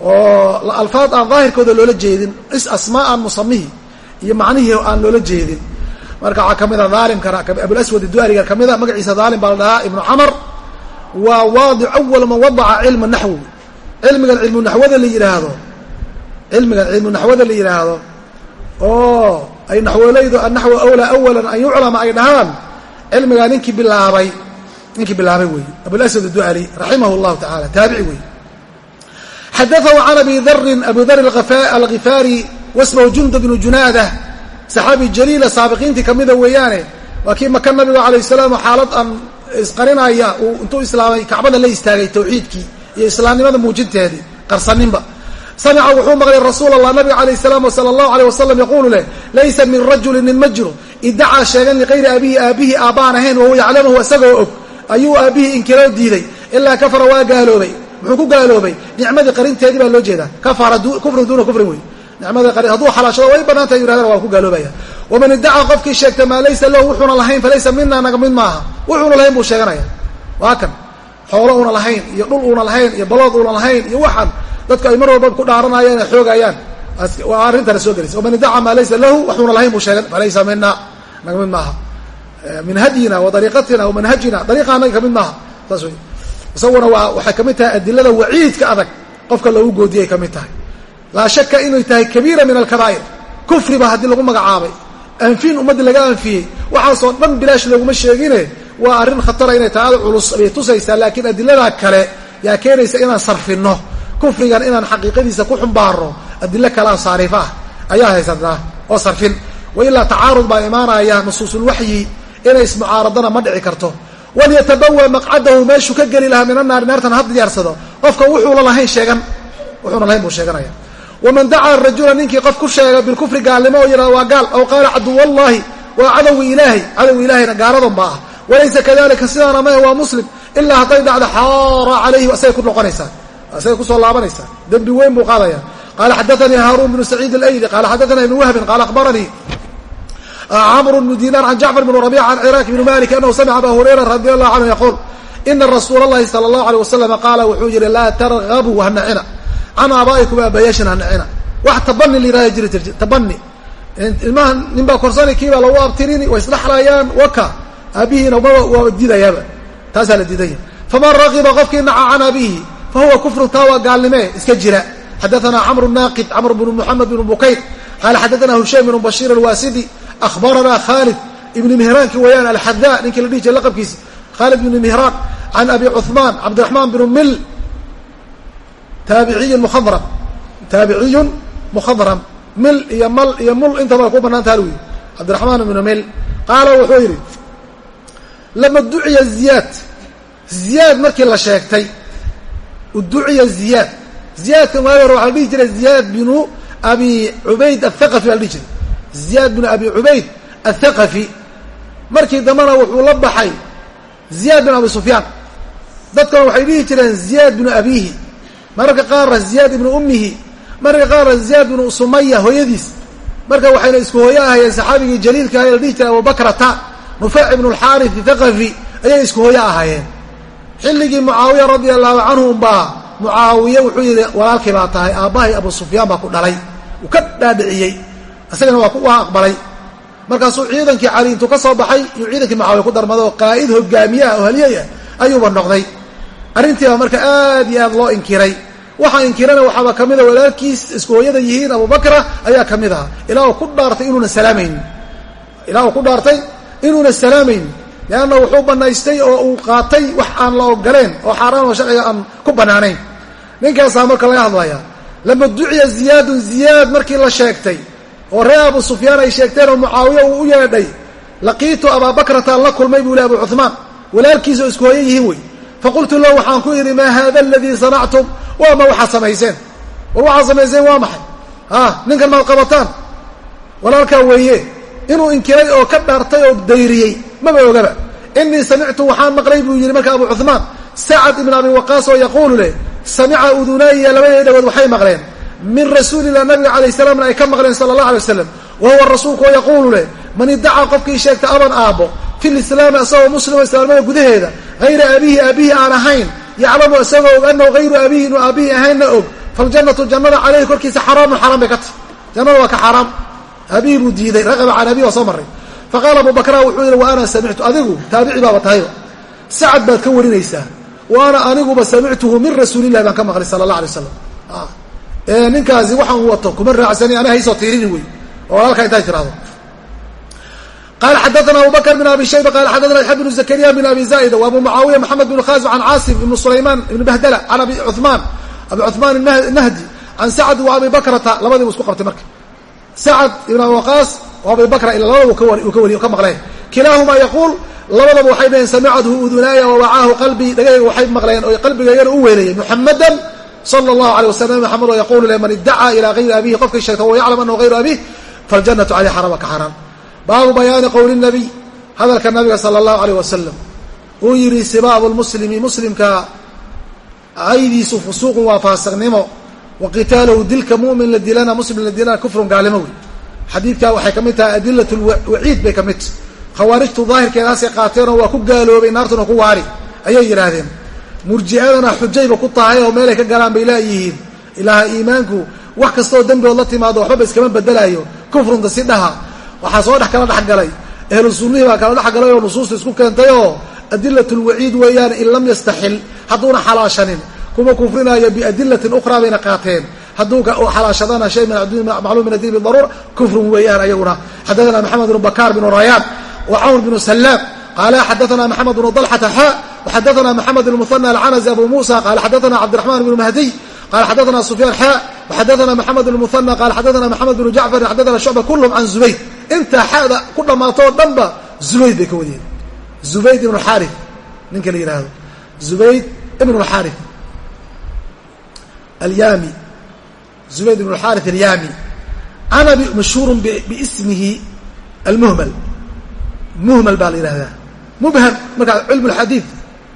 oo alfaad aan daahirkooda loola jeedin asmaa aan musamihi iyo macnihii aan loola jeedin. Marka waxaa kamida aalimkana abulaswad dualiga kamida magaciisa daalim baa la dhahaa ibnu camr waa waadic awal man wadaca cilma naxwi. Cilmigan cilmu naxwada la yidhaahdo cilmigan cilmu naxwada la yidhaahdo oo ay naxwooleydu annaxwu awlaa awalan an yuclama ay dhahaan cilmigaa ninkii bilaabay ninkii bilaabay weeye abulaswad duali raximah llahu taala taabici weeye xadaahu can abi darin abu dar alghifaari wasmahu jundub bnu junaada saxaabi jaliila saabiqiintii kamida weeyaane waa kii maka nabiga alayh salaam xaalad aan isqarinaya uu intuu islaamay kacbada la istaagay tawxiidkii iyo islaamnimada muujinteedii qarsaninba. Samica wuxuu maqlay rasuul allah nabiga alayh salaam sala allahu aleyh wasalam yaquulu leh laysa min rajulin nin ma jiro idacaa sheegan liqayri abihi aabihii aabbaan ahayn wahuwa yaclamahu isagoo og ayuu aabihii inkiroo diiday ilaa kafara waa gaaloobay muxuu ku gaaloobay nicmadii qarinteedii baa loo jeedaa kufrin duuna kufrin wey nicmada qarin hadduu xalaashado way banaantay yirahdana waa ku gaaloobaya waman idacaa qofkii sheegta maa laysa lahu wuxuuna lahayn falaysa mina naga mid maaha. Wuxuuna lahayn buu sheeganaya. Waa kan. Xoolo una lahayn iyo dhul una lahayn iyo balood una lahayn iyo waxaan. Dadku ay mar walba ku dhaaranayaan ay xoogayaan waa arrintana soo gelaysa waman idacaa maa laysa lahu waxuuna lahayn buu sheegan falaysa mina naga mid maaha. Min hadyina wa dariiqatina wa manhajina dariiqaanaga ka mid maaha. Saas wey isaguna waa waxay ka mid tahay adilada waciidka adag. Qofka loogu goodiyay ka mid tahay laa shaka inay tahay kabiira min alkabaa'ir. Kufriba haddii lagu magacaabay. Anfiin ummaddii laga anfiyey. Waxaasoo dhan bilaash looguma sheegine waa arrin khatara inay tahay ada culus bay tusaysaa laakiin adiladaa kale yaa keenaysa inaan sarfinno. Kufrigan inaan xaqiiqadiisa ku xumbaarno adilo kalea saarifa ah. Ayaa haysataa oo sarfin. Wa ilaa tacaarud baa imaanaya nusuusulwaxyi inay ismucaaradana ma dhici karto. Walyatabawa maqcadahu meeshuu ka geli lahaa min annaari naartan ha diyaarsado. Qofka wuxuuna lahayn sheegan wuxuuna lahayn buu sheeganaya waman dacaa rajula ninkii qof ku sheega bilkufri gaalnimo oo yidhahdo waa gaal aw qaala caduwallahi waa cadowgi ilaahay cadowgi ilaahayna gaaladan baa ah walaysa kadalika sidaana mahe waa muslim ilaa hadday dhacdo xaara calayhi asagay ku noqonaysaa asagay kusoo laabanaysaa dembi weyn buu qaadaya qaala xadaanii haaruun bnu saciid alayli qaala xadaana ibnu wahbin qaala akhbaranii cmr bn dinar can jacfar bn rabic can ciraaq bn malik anahu samica aba hurayra radi allahu canhu yaquul ina rasuul اllahi salى اllahu alيه wasalam qaala wuxuu yihi laa targabuu hanacina can aabaa'ikum aabayaashin hanacina wax tabani layihahda jiri jir tabani ilmaha nin baa korsani kiibaa lagu abtirini way isdhaxlayaan waka. Aabihiina waaba diidayaaba taasaa la diidanya faman ragiba qofkii naca can abihi fahuwa kufrun taa waa gaalnime iska jira. Xadaana camru naaqid camr bn muxamed bn bukayr qaala xadaana hushaym bn bashir alwaasidi akhbaranaa khaalid ibni mihraanki wayaan alxada ninkii la dhihi jiray laqabkiisa. Khaalid ibni mihraan can abi cuثmaan cabdiraxmaan bnu mil taabiciyun mukhadram. Taabiciyun mukhadram. Mil iyo mal iyo mul intaba ku banaan taha luyi cabdiraxmaan ibnu mil qaala wuxuu yidhi lama duciya ziyaad. Ziyaad markii la sheegtay uduciya ziyaad. Ziyaadkan waagi hore waxaa la dhihi jiray ziyaad binu abi cubayd athaqafi baa la dhihi jiray. Ziyaad binu abi cubayd athaqafi markii dambena wuxuu la baxay ziyaad bin abi sufyaan. Dadkana waxay dhihi jireen ziyaad binu abiihi mararka qaarna ziyaad ibnu ummihi mararka qaarna ziyaad binu sumaya hooyadiis. Marka waxayna isku hooyo ahayeen saxaabigii jaliilka la dhihi jiray abubakrata nufeyc ibnu alxaaris thaqafi ayay isku hooyo ahaayeen. Xilligii mucaawiya radia allahu canhu umbaa mucaawiye wuxuu yidhi walaalkay baa tahay aabbahay abu sufyaan baa ku dhalay uu ka dhaadhiciyey isagana waa waa aqbalay. Markaasuu ciidankii cali intuu ka soo baxay iyuu ciidankii mucaawiya ku darmada oo qaa'id hogaamiye marka aad aad loo waxaa inkirana waxaaba ka mida walaalkiis isku hooyada yihiin abubakra ayaa ka mid aha ilaa uu ku dhaartay inuuna salaamaynin ilaa uu ku dhaartay inuuna salaamaynin leanna wuxuu banaystay oo uu qaatay wax aan la ogoleen oo xaaraan oo sharciga aan ku bannaanayn. Ninkaasaa marka laga hadlaya lama duciya ziyaadun ziyaad markii la sheegtay. Oo ree abu sufyaan ay sheegteen oo mucaawiya uu u yeedhay laqiitu abaabakrataan la kulmay buu li abu cuhmaan walaalkiisa oo isku hooyo yihiin wey faqultu lahu waxaan ku yidhi maa hada aladii sanactum waa ma waxaad samayseen war waxaad samayseen waa maxay ah ninkan maad qabataan walaalkaa weeye inuu inkiray oo ka dhaartay oo dayriyey maba ogaba inii samictu waxaan maqlay buu yidhi marka abu cuhmaan sacad ibn abi waqaas oo yaquulu leh samica udunaaya labadii dhagood waxay maqleen min rasuulillah nabiga calayh salaamna ay ka maqleen sala allah alay waslam wa huwa rasuulku oo yaquulu leh man iddacaa qofkii sheegta aban aabbo fi lislaami asagoo muslimo islaamnimada gudaheeda hayra abihi aabihi aan ahayn yaclamu isagoo og anahu hayru abihi inuu aabihi ahaynna og faljannatu jannada caleyhi korkiisa xaraamun xaraam bay ka tahy jannada waa ka xaaraam aabihii buu diiday raqaba can abihi waa soo marray faqaala abu bakra wuxuu yidhi wa ana samictu adigu taabici baaba tahayba sacad baad ka warinaysaa wa ana aniguba samictuhu min rasuulillahi baan ka maqlay sala allah alay waslam ninkaasi waxaan wato kuma raacsani ana qala xadaana abu bakr bn abi shayba qala xadaana yaxya bnu zakariya bn abi zaida wa abu mucaawiya maxamed bn khazim can caasim ibn sulayman ibn bahdala can abi cumaan abi cuثmaan nahdi can sacd wa abi bakrata labadiibu isku qabtay marka sacd ibn abi waqaas wa abi bakra ila labadaba uu ka wariy ka maqleen kilaahumaa yaquul labadaba waxay dhaheen samicathu udunaaya wawacaahu qalbii dhagayga waxay maqleen oo qalbigaygana u weelayay muxamadan sala allahu alay wasalam maxamed oo yaquulu le man iddacaa ilaa gayri abihi qofkii sheegta wa yaclam anahu hayru abih faljannatu caleyh xarama ka xaraam baabu bayaani qowli nabiy hadalka nabiga sala allahu aleyh wasalam uu yidhi sibaabu lmuslimi muslimka aydiisu fusuuqun waa faasiqnimo wa qitaaluhu dilka mu'min la dilana muslim la dilana kufrun gaalimo wey xadiidkaa waxay ka mid tahay adilat lwaciid bay ka mid tahy khawaarijtu daahirkeedaasay qaateenoo waa ku gaaloobay naartuna ku waari ayay yidhaahdeen. Murji'adana xujayba ku tahay oo meelay ka galaan bay laayihiin ilaaha iimaanku wax kastaoo dembigood la timaado waxbaba iskama bedelaayo. Kufrunta si dhaha waxaa soo dhex kala dhexgalay. Ahlu baa kala dhexgalay oo nusuusta isku keentayoo adilat lwaciid weeyaan in lam yastaxil hadduuna xalaashanin. Kuma kufrinaayo biadilatin ukhraa bayna qaateen. Hadduu xalaashadana shay macluum min addiin bidaruura kufrun weeyaan ayaguna. Xadaana maxamed bnu bakaar bnu rayaan wa cawn bnu salaam qaala xadaana maxamed bnu dalxata xa waxadaana maxamed bn muhana alcanazi abu muusa qaala xadaana cabdiraxmaan bnu mahdiy qala xadaana sufyaan xa waxadaana maxamed bn muhana qaala xadaana maxamed bnu jacfarin xadaana shucba kulluhum can zubayd intaa xada ku dhammaatoo dhanba zubayd bay ka wadiyeen zubayd ibnu xaari ninka la yidhaahdo zubayd ibnu lxaari alyami. Zubayd ibn xaari alyami. Canabi mashhuurun biismihi almuhmal. Muhmal baa la yidhahdaa mubham markaa cilmu lxadiid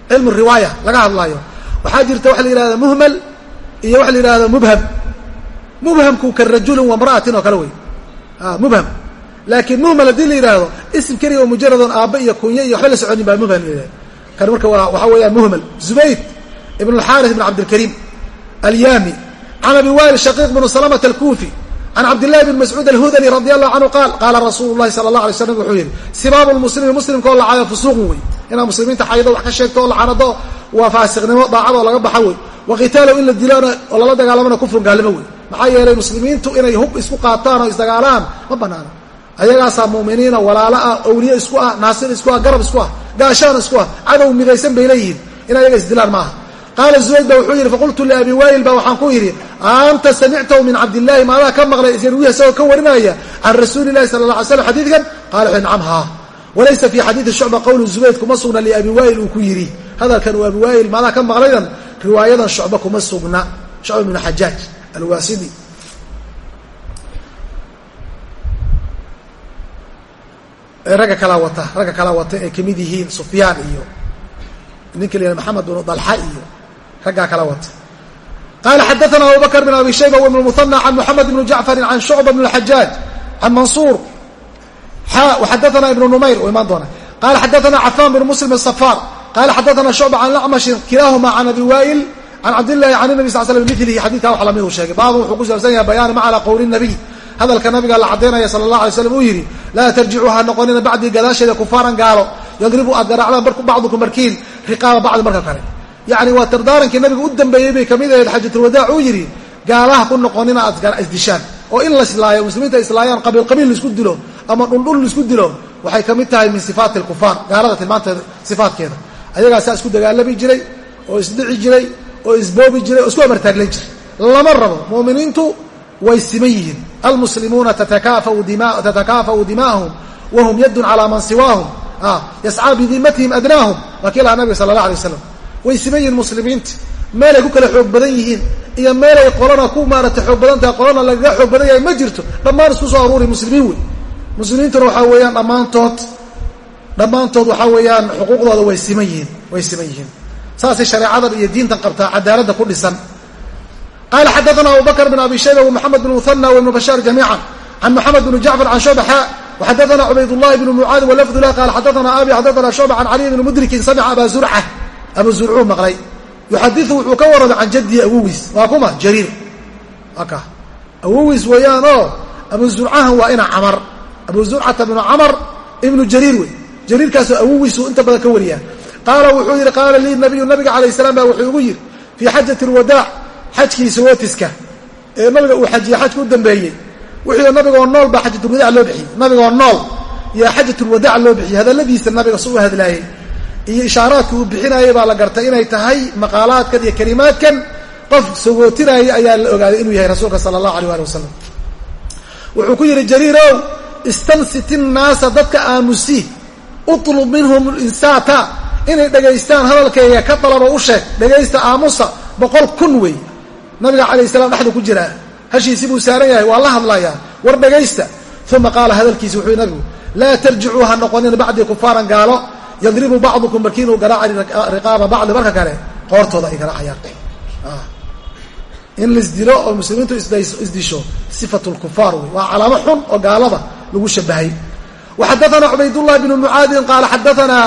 cilmu riwaaya laga hadlaayo. Waxaa jirta waxa la yihahda muhmal iyo waxa la yidhahda mubham. Mubhamku ka rajulin wa mra'atin oo kale wey. Mubham laakiin muhmal haddii la yidhaahdo ism keliga oo mujaradon aabba iyo kunye iyo waxba la soconin baa mubham la yidhahda kan marka waa waxaa weeyaan muhmal zubayd ibn alxaaris ibn cabdilkariim alyami can abi wail shaqiiq bn salamata alkuufi can cabdillahi bn mascuud alhudali radi allahu canhu qaal qaala rasuulu llahi sala allah alay slam wuxuu yidhi sibaabu lmuslimi muslimka oo lacayo fusuuqun wey inaad muslimiinta xaydo wax ka sheegto oo lacanado waa faasiqnimo daacadoo laga baxa wey wa qitaalow in la dilona oo lala dagaalamana kufrun gaalimo wey maxaa yeelay muslimiintu inay hub isku qaataan oo isdagaalaan ma banaana ayagaasaa mu'miniina walaalo ah awliye isku ah naasir isku ah garab isku ah gaashaan isku ah cadow midaysan bay leeyihiin in ayaga isdilaan maaha. Qaala zubayd ba wuxuu yidhi faqultu liabi waayil ba waxaan ku yidhi anta samictahu min cabdillahi maadaa ka maqlay isgarwihi isagoo ka warinaya can rasuuli lahi sala la alay xadiidkan qala wuxu nacam haa. Walaysa fi xadiidi shucba qowlu zubayd kuma sugna liabi waayil uu ku yidhi. Hadalkan uu abi waayil maadaa ka maqlaydan riwaayadan shucba kuma sugna. Shucba ibnu xajaaj alwaasidi ragga kala wata ragga kala wata ay ka mid yihiin sufyaan iyo ninka la yihahd maxamed bnu dalxa iyo raggaa kala wata. Qaala xadaana abubakr bn abi shayba ibn muhana can moxamed bn jacfari can shucba bn xajaaj can mansuur. Xadaana ibnu numayr u imaan doona qala xadaana cafan bn muslim asafaar qala xadaana shucba can lacmashin kilaahuma can abi waa'il can cabdillahi can nabi sal slm milihi xadidkaa wax lamiduu sheegay. Baabun wuxuu ku saabsan yahay bayaanu ma calaa qowli nabiy hadalka nabiga la caddaynaya sala allah alay slam uu yidhi laa tarjicuu ha noqonina bacdii gadaasheeda kufaaran gaalo. Yadribu aad garaacdaan bacdukum barkiin riqaaba bacdi marka kale. Yacni waa dardaarankii nabiga u dambeeyey bay ka mid ahayd xaajatulwadaac uu yidhi gaalaha ku noqonina aad isdishaan. Oo in la islaayo muslimiinta islaayaan qabiil qabiil la isku dilo ama dhuldhul la isku dilo waxay ka mid tahay min sifaati alkufaar gaalada tilmaanteeda sifaatkeeda. Ayagaasaa isku dagaalami jiray oo isdhici jiray oo isboobi jiray oo isku amartaaglan jiray. Lama rabo mu'miniintu way siman yihiin. Almuslimuuna tatakaafau dimaahum wahum yadun calaa man siwaahum yascaa bidimatihim adnaahum waa kii lahaa nabiga sala allah alay waslam way siman yihiin muslimiinta meelay ku kala xoog badan yihiin iyo meelay qolana ku maarata xoog badan tahay qolana lagaga xoog badan yahay ma jirto. Dhammaan isku soo aruuri muslimiin wey. Muslimiintuna waxaa weeyaan dhammaantood dhammaantood waxaa weeyaan xuquuqdooda way siman yihiin way siman yihiin. Saasay shareecadan iyo diintan qabtaa cadaaladda ku dhisan qaala xadaana abu bakr bn abi shayba wmaxamed bn muhana wibnu bashaar jamiica can moxamed bn jacfar can shubaxa waxadaana cubaydullahi bn mucaadi walafdu lah qaala xadaana abi xadaana shuba can caliy bni mudrikin samica aba zurca abu zurcuu maqlay yuxadiu wuxuu ka warramay can jaddihi awowis waa kuma jariir aka awowis weeyaan oo abu zurcahan waa ina camar abu zurcata bnu camar ibnu jariir wey jariirkaasoo awowiisu inta badan ka wariyaa qaala wuxuu yidhi qaala lii nabiyu nabiga calayh salaam baa wuxuu igu yidhi fii xajati lwadaac xajkiisa wootiska ee nabiga uu xajiye xajka u dambeeyey. Wixii nabigoo nool baa xajatulwadaac loo bixiyey. Nabigoo nool yaa xajatulwadaac loo bixiyey. Hadalladiisa nabiga su u hadlaayey iyo ishaaraadka uu bixinayay baa la gartay inay tahay maqaalaadkan iyo kelimaadkan. Qof sogootinaya ayaa la ogaaday inuu yahay rasuulka sala allahu alay ali wasalam wuxuu ku yidhi jariirow istansit innaasa dadka aamusi utlub minhum insaata inay dhegaystaan hadalkayga ka dalabo u sheeg dhegaysta aamusa boqol kun wey nabiga calayh salaam dhexdu ku jiraa hashiisi buu saaran yahay waa la hadlayaa. War dhegaysta uma qaala hadalkiisi wuxuu nabigu laa tarjicuu ha noqonin bacdii kufaaran gaalo yadribu bacdukum markiinuu garaaca riqaaba bacdi. Marka kale qoortooda ay garaacayaan in laisdilo oo muslimiintu isdisho sifat lkufaar wey waa calaamo xun oo gaalada lagu shabahay. Waxadaana cubaydullahi bnu mucaadin qaala xadaana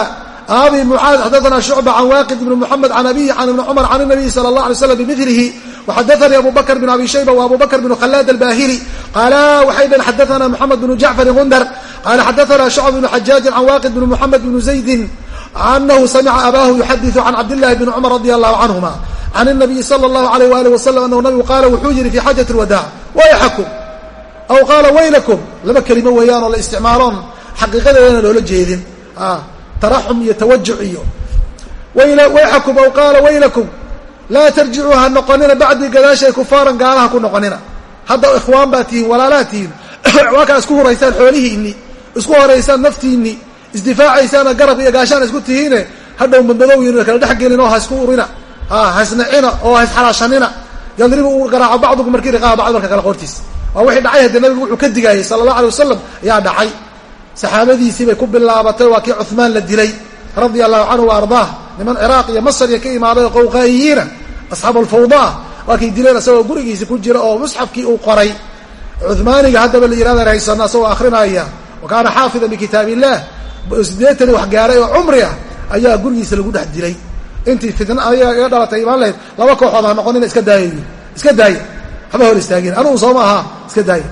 abi mucaad xadaana shucba can waaqid ibni muxamed can abihi can ibni cumar can inabiyi sala allah alay slam bimilihi waxadaanii abu bakr bn abi shayba wa abu bakr bn khalaad albahili qaala waxay dhaheen xadaana moxamed bnu jacfarin gundar qaala xadaana shucba bnu xajaajin can waaqid bni muxamed bni zaydin anahu samica abaahu yuxadiثu can cabdillahi bni cumar radi allahu canhuma can الnabiyi salى اllahu alayh waalih wasalam anahu nabigu qaala wuxuu yihi fi xaajat اlwadaac wayxakum aw qaala waylakum laba kelimo weeyaan oo la isticmaaloon xaqiiqadeedana loola jeedin taraxum iyo tawajuc iyo wayxakum aw qaala waylakum laa tarjicuu ha noqonina bacdii gadaashay kufaaran gaalaha ku noqonina. Hadda ikhwaan baa tihiin walaalaa tihiin. (clears throat) Waa kaa isku huraysaan xoolihiinni isku horaysaan naftiinni isdifaacaysaana garab iyo gaashaan isku tihiine hadhow madmadowyin kala dhex gelin oo ha isku urina. Hasnacina oo haisxalaashanina yadribu uu garaaco bacdukum markii riqaaba bacd marka kale qoortiis. Waa wixii dhacay haddee nabigu wuxuu ka digaayey sala allah alay wasalam ayaa dhacay. Saxaabadiisii bay ku bilaabatay waa kii cuhmaan la dilay radia allahu canhu wa ardaah niman ciraaq iyo masr iyo ka imaaday oo qowqaa'iyiina asxaabu alfawdaa waa kay dileen isagoo gurigiisi ku jira oo musxafkii uu qoray. Cuhmaaniga haddaba la yihahdan haysano asagoo akrinaya wa kaana xaafidan bikitaab illah sideetani wax gaaray oo cumri ah ayaa gurigiisa lagu dhex dilay. Intii fitna ayaga iga dhalatay imaan lahayd laba kooxood ha noqonina iska daaya iska daaya haba hor istaagin anugu soo ma aha iska daaya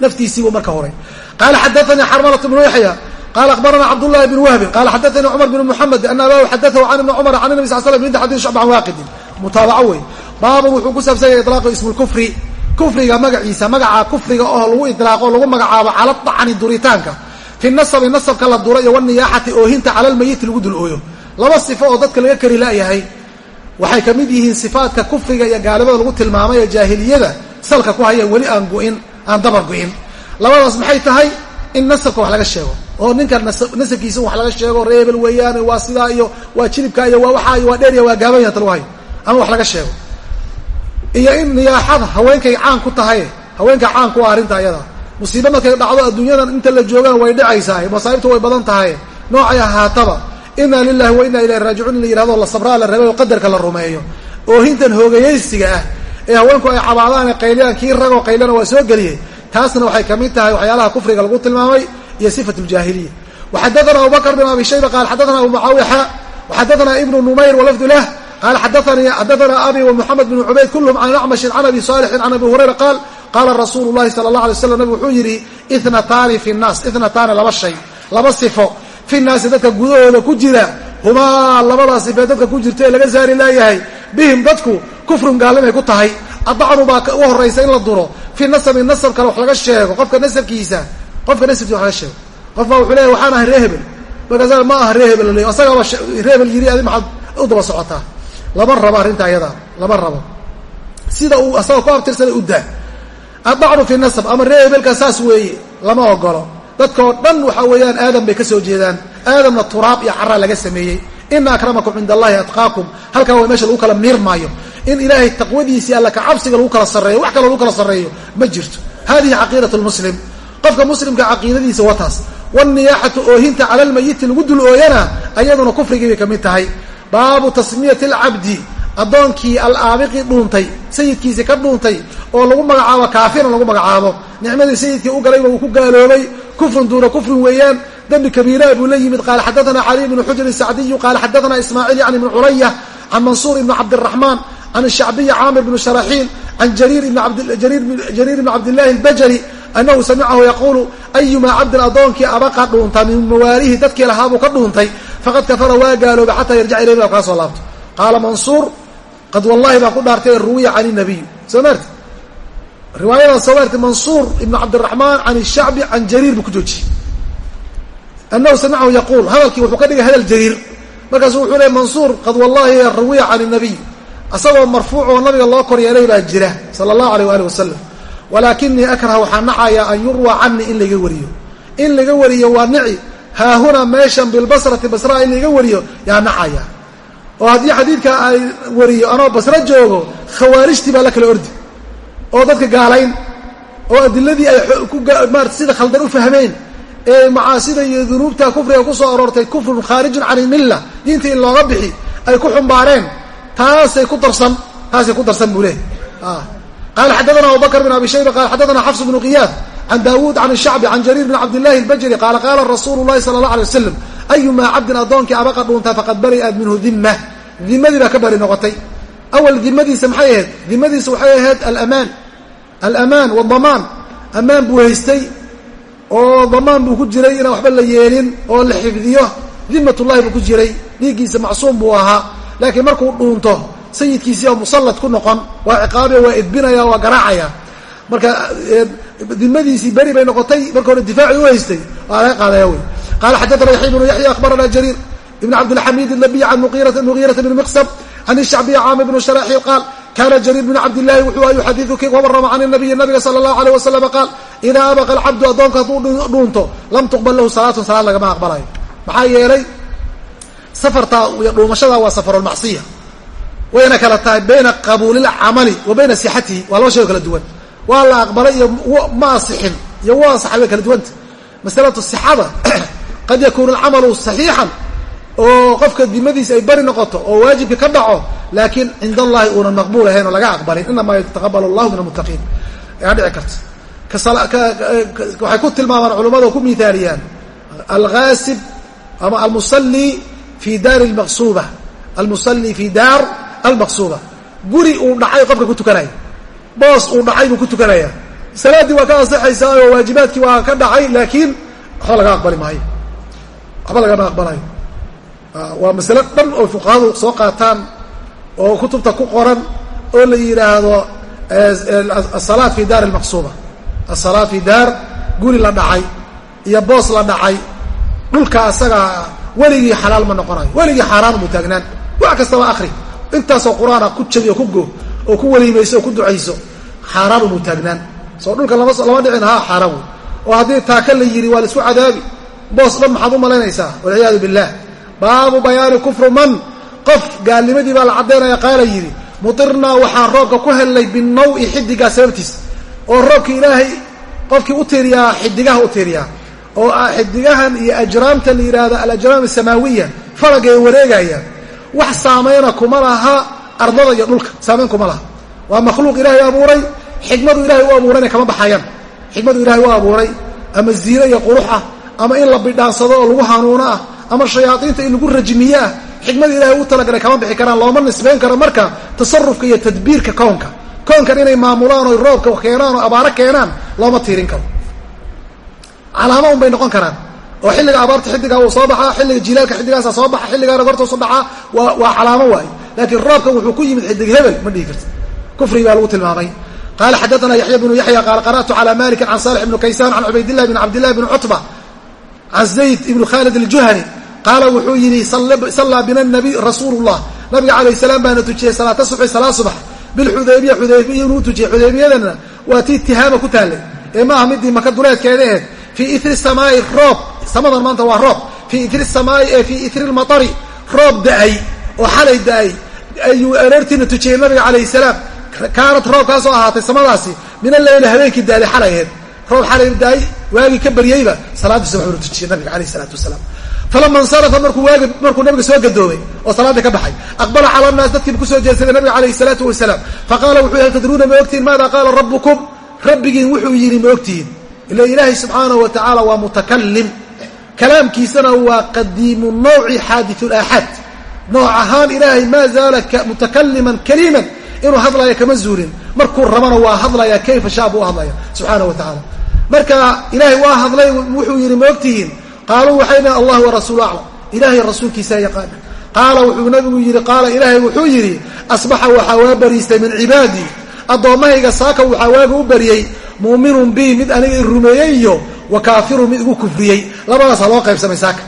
naftiisiibuu marka horay. Qaala xadaanii xarmalat bnu yaxya qala akhbarana cabdullahi bn wahbin qala xadaanii cumar bn muxamed ana abahu xadaahu can ibni cumar can nabi sal slam inta xadii shucba can waaqidin mutaabaco wey baabun wuxuu ku saabsan yahay ilaaqu ismu lkufri kufriga magaciisa magaca kufriga oo lagu ilaaqo lagu magacaabo cala dacni duritaanka fi nasabi nasabka la duro iyo waniyaaxati oohinta cala lmayiti lagu dul ooyo laba sifo oo dadka laga kari la'yahay waxay ka mid yihiin sifaadka kufriga iyo gaalibada lagu tilmaamay ee jaahiliyada salka ku haya weli aan gu'in aan dabar gu'in labadaas maxay tahay in nasabka wax laga sheego oo ninka nasabkiisa wax laga sheego reebel weeyaane waa sidaa iyo waa jilibka iyo waa waxaa iyo waa dheeriya waa gaabanya ta lagu ama wax laga sheego. Iyo in niyaaxada haweenkay caan ku tahay haweenka caan ku ah arrinta ayada musiibo markay dhacdo adduunyadan inta la joogana way dhacaysaa masaa'ibtu way badan tahay noocay ahaataba inaa lilahi wa inaa ilayhi raajicuun in la yihahdo la sabraa la rabay oo qadarka la rumeeyo. Oohintan hoogayaysiga ah ee haweenku ay cabaadaan ee qayliyaan kii ragoo qaylana waa soo geliyey. Taasna waxay ka mid tahay waxyaalaha kufriga lagu tilmaamay iyo sifat ljaahiliya waxadaana abu bakr bin abi shayba qaal xadaana abu mucaawixa waxadaana ibnu numayr walafdu lah qaal xadaana abi wamuxamed bn cubayd kulluhum can acmashin can abi saalixin can abi hurayra qaal qaala rasuulu llahi sala allah alay slam nabig wuxuu yidhi itnataani fi nnaas itnataani laba shay laba sifo fi naasi dadka gudahooda ku jira humaa labadaa sifee dadka ku jirta ee laga saari laayahay bihim dadku kufrun gaallimay ku tahay adacnu baa u horaysa in la duro fii nasabi nasab kale wax laga sheego qofka nasabkiisa qofka nasabkiisa wax laga sheego qof baa wuxuu leeyahy waxaan ahay ree hebel. Markaasa ma aha ree hebel le asagaaba ree hebel yiri adi maxaad u daba socotaa? Lama rabo arrinta ayada lama rabo. Sida uu asagoo ku abtirsaday u daa. Adacnu fi nasab ama ree hebelka saas weeye lama ogolo dadkao dhan waxa weeyaan aadam bay ka soo jeedaan. Aadamna turaab iyo caraa laga sameeyey. Ina akramakum cinda allahi atqaakum. Halkaa waa meesha lagu kala miirmaayo in ilaahay taqwadiisii alla kacabsiga lagu kala sarreeyo wax kaloo lagu kala sarreeyo ma jirto. Hadihi caqiidat lmuslim qofka muslimka caqiidadiisa wataas. Wanniyaaxatu oohinta cala lmayiti lagu dul ooyana ayaduna kufrigii bay ka mid tahay. Baabu tasmiyati alcabdi addoonkii alaabiqi dhuuntay sayidkiisii ka dhuuntay oo lagu magacaabo kaafiran lagu magacaabo. Nicmadii sayidkii u galayba uu ku gaaloobay. Kufrun duuna kufrin weeyaan. Dembi kabiiraa buu la yimid. Qaala xadaana caliy bnu xujr sacdiyu qaala xadaana ismaaciil yani bn curaya can mansuur ibni cabdiraxmaan can shacbiyi caamir bni sharaxiil can jariir ibni cabdillahi albajali anahu samicahu yaquulu ayumaa cabdin addoonkii abaqa dhuunta min mawaalihi dadkii lahaabuu ka dhuuntay faqad kafara waa gaaloobay xataa yarjac ilayh ila kaa soo laabto qaala mansuur qad wallahi baan ku dhaartay ruwiya can nabiy soo maarti riwaayadan soo maarti mansuur ibn cabdiraxmaan can shacbi can jariir buu ku joojiyey anahu samicahu yaquul hadalkii wuxuu ka dhigay hadal jariir markaasu wuxuu leey mansuur qad wallahi ruwiya can nabiy asagoo marfuuc oo nabiga loo kor yeelay baa walaakinii akraha waxaa nacayaa an yurwa canii in laga wariyo. In laga wariyo waa nici. Haahuna meeshan bilbasrati basraa in laga wariyo yaa nacaya. Oo haddii xadiidka ay wariyo anoo basro joogo khawaarijtii baa la kala ordi. Oo dadka gaalayn. Oo adiladii ay maarata sida khaldan u fahmeen. Ee macaasida iyo dunuubta kufriga ku soo aroortay kufrun khaarijun can ilmilla diinta in looga bixi ay ku xumbaareen. Taasay ku darsan. Taasay ku darsan buu leehay qala xadana abu bakr bn abi shayba qala xadana xafs bnu qiyaad can daawuud can shacbi can jariir bn cabdillahi albajri qaala qaala rasuulu llahi sala allah alay wasalam ayumaa cabdin addoonkii abaqa dhuunta faqad bari'at minhu dima dimadii baa ka bari noqotay awal dimadiisa maxay ahayd dimadiisa waxay ahayd alamaan alamaan wadamaan ammaan buu haystay oo damaan buu ku jiray inaan waxba la yeelin oo la xifdiyo dimatullahi buu ku jiray dhiiggiisa macsuum buu ahaa laakiin markuu dhuunto sayidkiisii oo musallad ku noqon waa ciqaabaya waa edbinaya waa garaacaya. Marka dimadiisii beri bay noqotay marka hore difaaci u haystay waa laga qaadaya wey. Qaala xaddaana yaxya bnu yaxya akhbarana jariir ibn cabdilxamiid nabiy can mugiirata bni miqsab can ishacbiyi caamir bnu sharaxiil qaal kana jariir bn cabdillahi wuxuu yuxadiu ki warama can nabiyi nabiga sala allahu aleyh wasalam qaal idaa abaqa alcabdu addoonka hadduu dhuunto lam tuqbal lahu salaatun salaad lagama aqbalayo maxaa yeelay safartaa iyo dhuumashada waa safarulmacsiya wayna kala tahay bayna qabuulilcamali wa bayna sixatihi. Waa laba shay oo kala duwan. Waa la aqbalay iyo ma asixin iyo wa asaxay way kala duwanta. Masalatu sixada (clears throat) qad yakuunu alcamalu saxiixan oo qofka dimadiisa ay bari noqoto oo waajibka ka dhaco laakiin cind allahi uunan maqbuul ahayn oo laga aqbalin. Inamaa yataqabal allahu min almuttaqiin ayaa dhici karta. Waxay ku tilmaamaan culamada oo ku miaaliyaan alghaasib ama almusalli fi daari lmaqsuuba almusalli fi daar almaqsuuba guri uu dhacay qofka ku tukanaya boos uu dhacay buu ku tukanaya. Salaaddii waa ka ansaxaysaa oo waajibaadkii waa ka dhacay laakiin waxba laga aqbali maayo. Waxba lagama aqbalayo. Waa masale dhan oo fuqahadu soo qaataan oo kutubta ku qoran oo la yidhaahdo asalaat fi daar almaqsuuba asalaat fi daar guri la dhacay iyo boos la dhacay. Dhulka asaga weligii xalaal ma noqonayo. Weligii xaaraan buu taagnaan. Wax kastaba akri intaasoo qur'aana ku jabi ku go oo ku weliimayso oo ku ducayso xaaraan umuu taagnaan. Soo dhulka lama lama dhicin haa xaaraan wey oo haddii taaka la yidhi waa la isku cadaabi. Boos dhan maxaad u malaynaysaa? Walciyaadu billah baabu bayaani kufru man. Qof gaalnimadii baa la caddaynaya qaala yidhi mutirnaa waxaan roobka ku hellay binawi xidigaa sababtiis. Oo roobka ilaahay qofkii u tiiriyaa xidigaha u tiiriyaa oo xidigahan iyo ajraamta la yidhaahdo alajraam asamaawiya falaga ee wareegaya wax saamayna kuma laha ardada iyo dhulka saamayn kuma laha. Waa makhluuq ilaahay abuuray xikmadu ilahay u abuurayna kama baxayaan. Xikmadu ilahay u abuuray ama ziine iyo qurux ah ama in la bidhaansado oo lagu hanuuno ah ama shayaadiinta in lagu rajmiye ah xikmada ilahay u talagalay kama bixi karaan looma nisbayn karo marka tasarufka iyo tadbiirka koonka. Koonkan inay maamulaan oo roobka keenaan oo abaaro keenaan looma tiirin karo. Calaamo un bay noqon karaan oo xilliga abaarta xiddigaa wuu soo baxaa xilliga jilaalka xiddigaasa soo baxa xilligaana gortoosu dhacaa waa calaamo waaye. Laakiin roobkan wuxuu ku yimid xidig hebel ma dhihi karti kufri baa lagu tilmaamay. Qala xadaana yaxya bnu yaxya qaala qara'tu cala maliki can salix bni kaysaan can cubaydillahi bn cabdillahi bni cutba can zayd ibn khalid aljuhani qaala wuxuu yidhi sallaa bina nabi rasuulu llah nabiga calayh salaam baana tujiyey salaata subxi salaa subax. Bilxudaybiya xudaybiya inuu tujiyey xudaybiyadana waa tii tihaama ku taallay. Ee ma midii maka duleedkeeda aheed fii itri samaai roob samadan maanta waa roob. Fii itri samaai ee fii itri lmatari roob da'ay oo xalay da'ay ayuu aroortiina tujiyey nabiga calayhi salaam. Kaanat roobkaasoo ahaatay samadaasi min alleyli habeenkii daaday xalay aheed roob xalay daay waagii ka baryeyba salaadiisa wuxuuna tujiyey nabiga alayh isalaatu wasalaam. Falama insarafa markuu waagi markuu nabiga soo gadoomay oo salaadii ka baxay aqbala cala naas dadkiiba ku soo jeedsaday nabiga calayhi salaatu wasalaam. Faqaala wuxuu hal tadruuna ma ogtihiin maada qaala rabbukum? Rabbigiin wuxuu yidhi ma ogtihiin. Ila ilaahay subxaanahu wa tacaala waa mutakalim kalaamkiisana waa qadiimu nawci xaadiu laaxaad nooc ahaan ilaahay maa zaala mutakaliman kaliman inuu hadlaya kama zuulin markuu rabana waa hadlaya kayfa shaa buu hadlaya subxaanahu wa tacaala marka ilaahay waa hadlay wuxuu yidhi ma ogtihiin? Qaaluu waxay dhahen allah warasuulu aclam. Ilaahay rasuulkiisaa yaqaana qaala wuxuu nabigu yidhi qaala ilaahay wuxuu yidhi asbaxa waxaa waa bariistay min cibaadii addoommahayga saaka waxaa waaga u bariyey. Muuminun bi mid aniga i rumeeyey iyo wa kaafirun mid igu kufriyey. Labadaasaa loo qaybsamay saaka.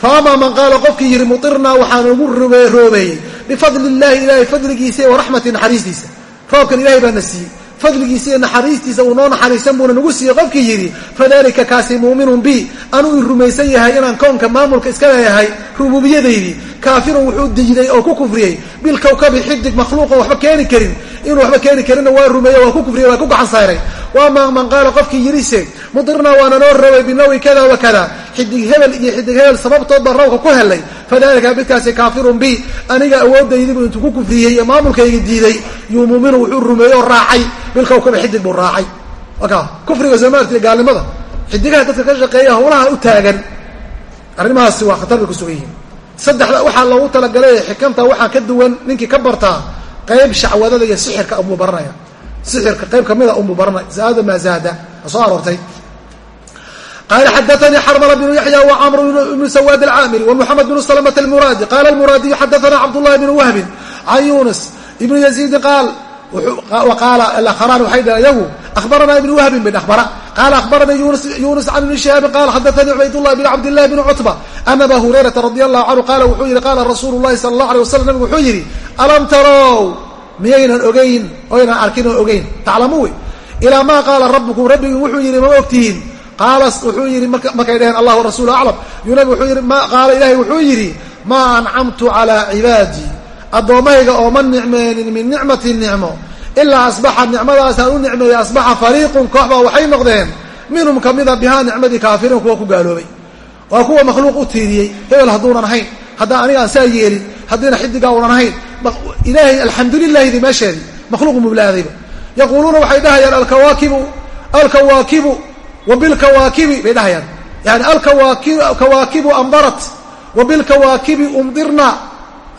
Fa amaa man qaala qofkii yidhi mutirnaa waxaan ugu roobeeyey bifadli illahi ilaahay fadligiisa wa raxmati naxariistiisa roobkan ilahay baa na siiyey fadligiisa iyo naxariistiisa uu noo naxariisan buuna nagu siiyey qofkii yidhi fadalika kaasi muuminun bi anuu i rumaysan yahay inaan kownka maamulka iska leeyahay rububiyadaydii kaafirun wuxuu diiday oo ku kufriyey bilkawkabi xidig makhluuqo waxba keeni karin inuu waxba keeni karinna waa rumeeyey waa ku kufriyey waa ku gacan sayray waama man qaala qofkii yidhise mudirnaa waana noo robay binawi kada wa kada xidig hebel iyo xidig hebel sababtood baan rawka ku helay. Fadalika midkaasi kaafirun bi aniga awoodaydiibu intuu ku kufriyey ee maamulkayga diiday yuu muuminu wuxuu rumeeyey oo raacay. Bilkawkabi xidig buu raacay. Kufriga soomaarti iyo gaalnimada xidigaha dadka ka shaqeeya howlaha u taagan. Arrimahaasi waa khatar bay ku sugan yihiin. Saddexda waxaa loogu talagalay xikanta waxaa ka duwan ninkii ka bartaa qayb shacwadada iyo sixirka unbuu baranaya sixirka qayb kamida unbuu baranaya zaada maa zaada soo aroortay qala xadaanii xarmla bnu yaxya wcamr bnu sawaad alcaamiri wmuxamed bnu slmt almuraadi qala almuraadiyu xadaana cabdullahi bnu wahbin can yunus ibnu yaziidi qaal qaala alakharaan waxay dhaheen iyagu ahbaranaa ibnu wahbin bin ahbara qaala ahbaranii yunus can ibni shihaabin qaala xadaanii cubaydullah bn cabdillahi bni cutba ana aba hurayrata radi allahu canhu qaala wuxuu yihi qaala rasuulu llahi sala allah alay waslam nabigu wuxuu yidhi alam tarow miyaynan ogeyn oynan arkin oo ogeyn taclamu wey ilaa maa qaala rabbukum rabbigin wuxuu yidhi ma ogtihiin qaala wuxuu yidhi markay dhaheen allah rasuulu aclam yuu nabig wuxuu yidhi qaala ilaahay wuxuu yidhi maa ancamtu calaa cibaadii addoommahayga ooma nicmeenin min nicmati nicmo ilaa asbaxa nicmadaasaan u nicmeeyey asbaxa fariiqun koox baa waxay noqdeen minhum kamida bihaa nicmadii kaafiriin kuwa ku gaaloobay waa kuwa makhluuq u tiiriyey hebel hadduunan ahayn haddaan aniga saa yeelin haddiina xidigaa unan ahayn ilaahay alxamdulilahidi meesheedii makhluuqu mublaadayba. Yaquuluuna waxay dhahayaan alkawaakibu alkawaakibu wa bilkawaakibi bay dhahayaan. Yani alkawaakibu amdarat wa bilkawaakibi umdirna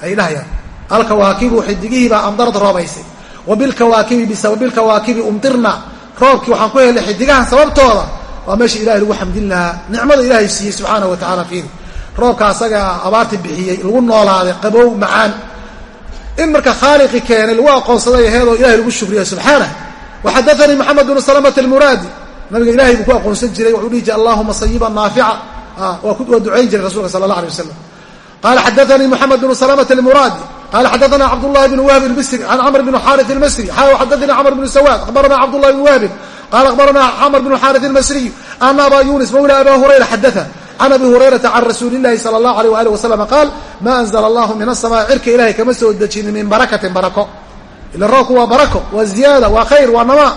ayay dhahayaan. Alkawaakibu xidigihiibaa amdarad roobaysay. Wa bilkawaakibi bisababilkawaakibi umdirna. Roobkii waxaan ku helnay xidigahan sababtooda. Waa meesha ilahay lagu xamdin lahaa nicmada ilaahay siiyey subxaana wa tacala fiiri. Roobka asaga abaarti bixiyey lagu noolaaday qabow macaan. In marka khaaliqi keenay lagu aqoonsaday aheedoo ilahay lagu shukriya subxaanah. Waxadaanii nabiga ilahay buu ku aqoonsan jiray wuxuu dhihi jiray allahuma sayiban naafica. Waa ducayn jiray rasulka sala allah alay wasalam qala xadaanii moxamed bnu salamata almuraadi. Qala xadaana cabdullahi bn wahbi lmisri can camr bn xaari lmasri xa xadaanii camr bnu sawaad akhbarana cabdullahi bn wahbin qala akhbarana camr bn xaari lmasriy ana aba yunis mawla aba hurayra xadaa can abi hurayrata can rasuuli llahi sala allahu aleyh waalih wasalam qaal ma anzla allahu min asamaa cirka ilahay kama soo dejinin min barakatin barako. Ila roobku waa barako waa ziyaada waa khayr waa namaa.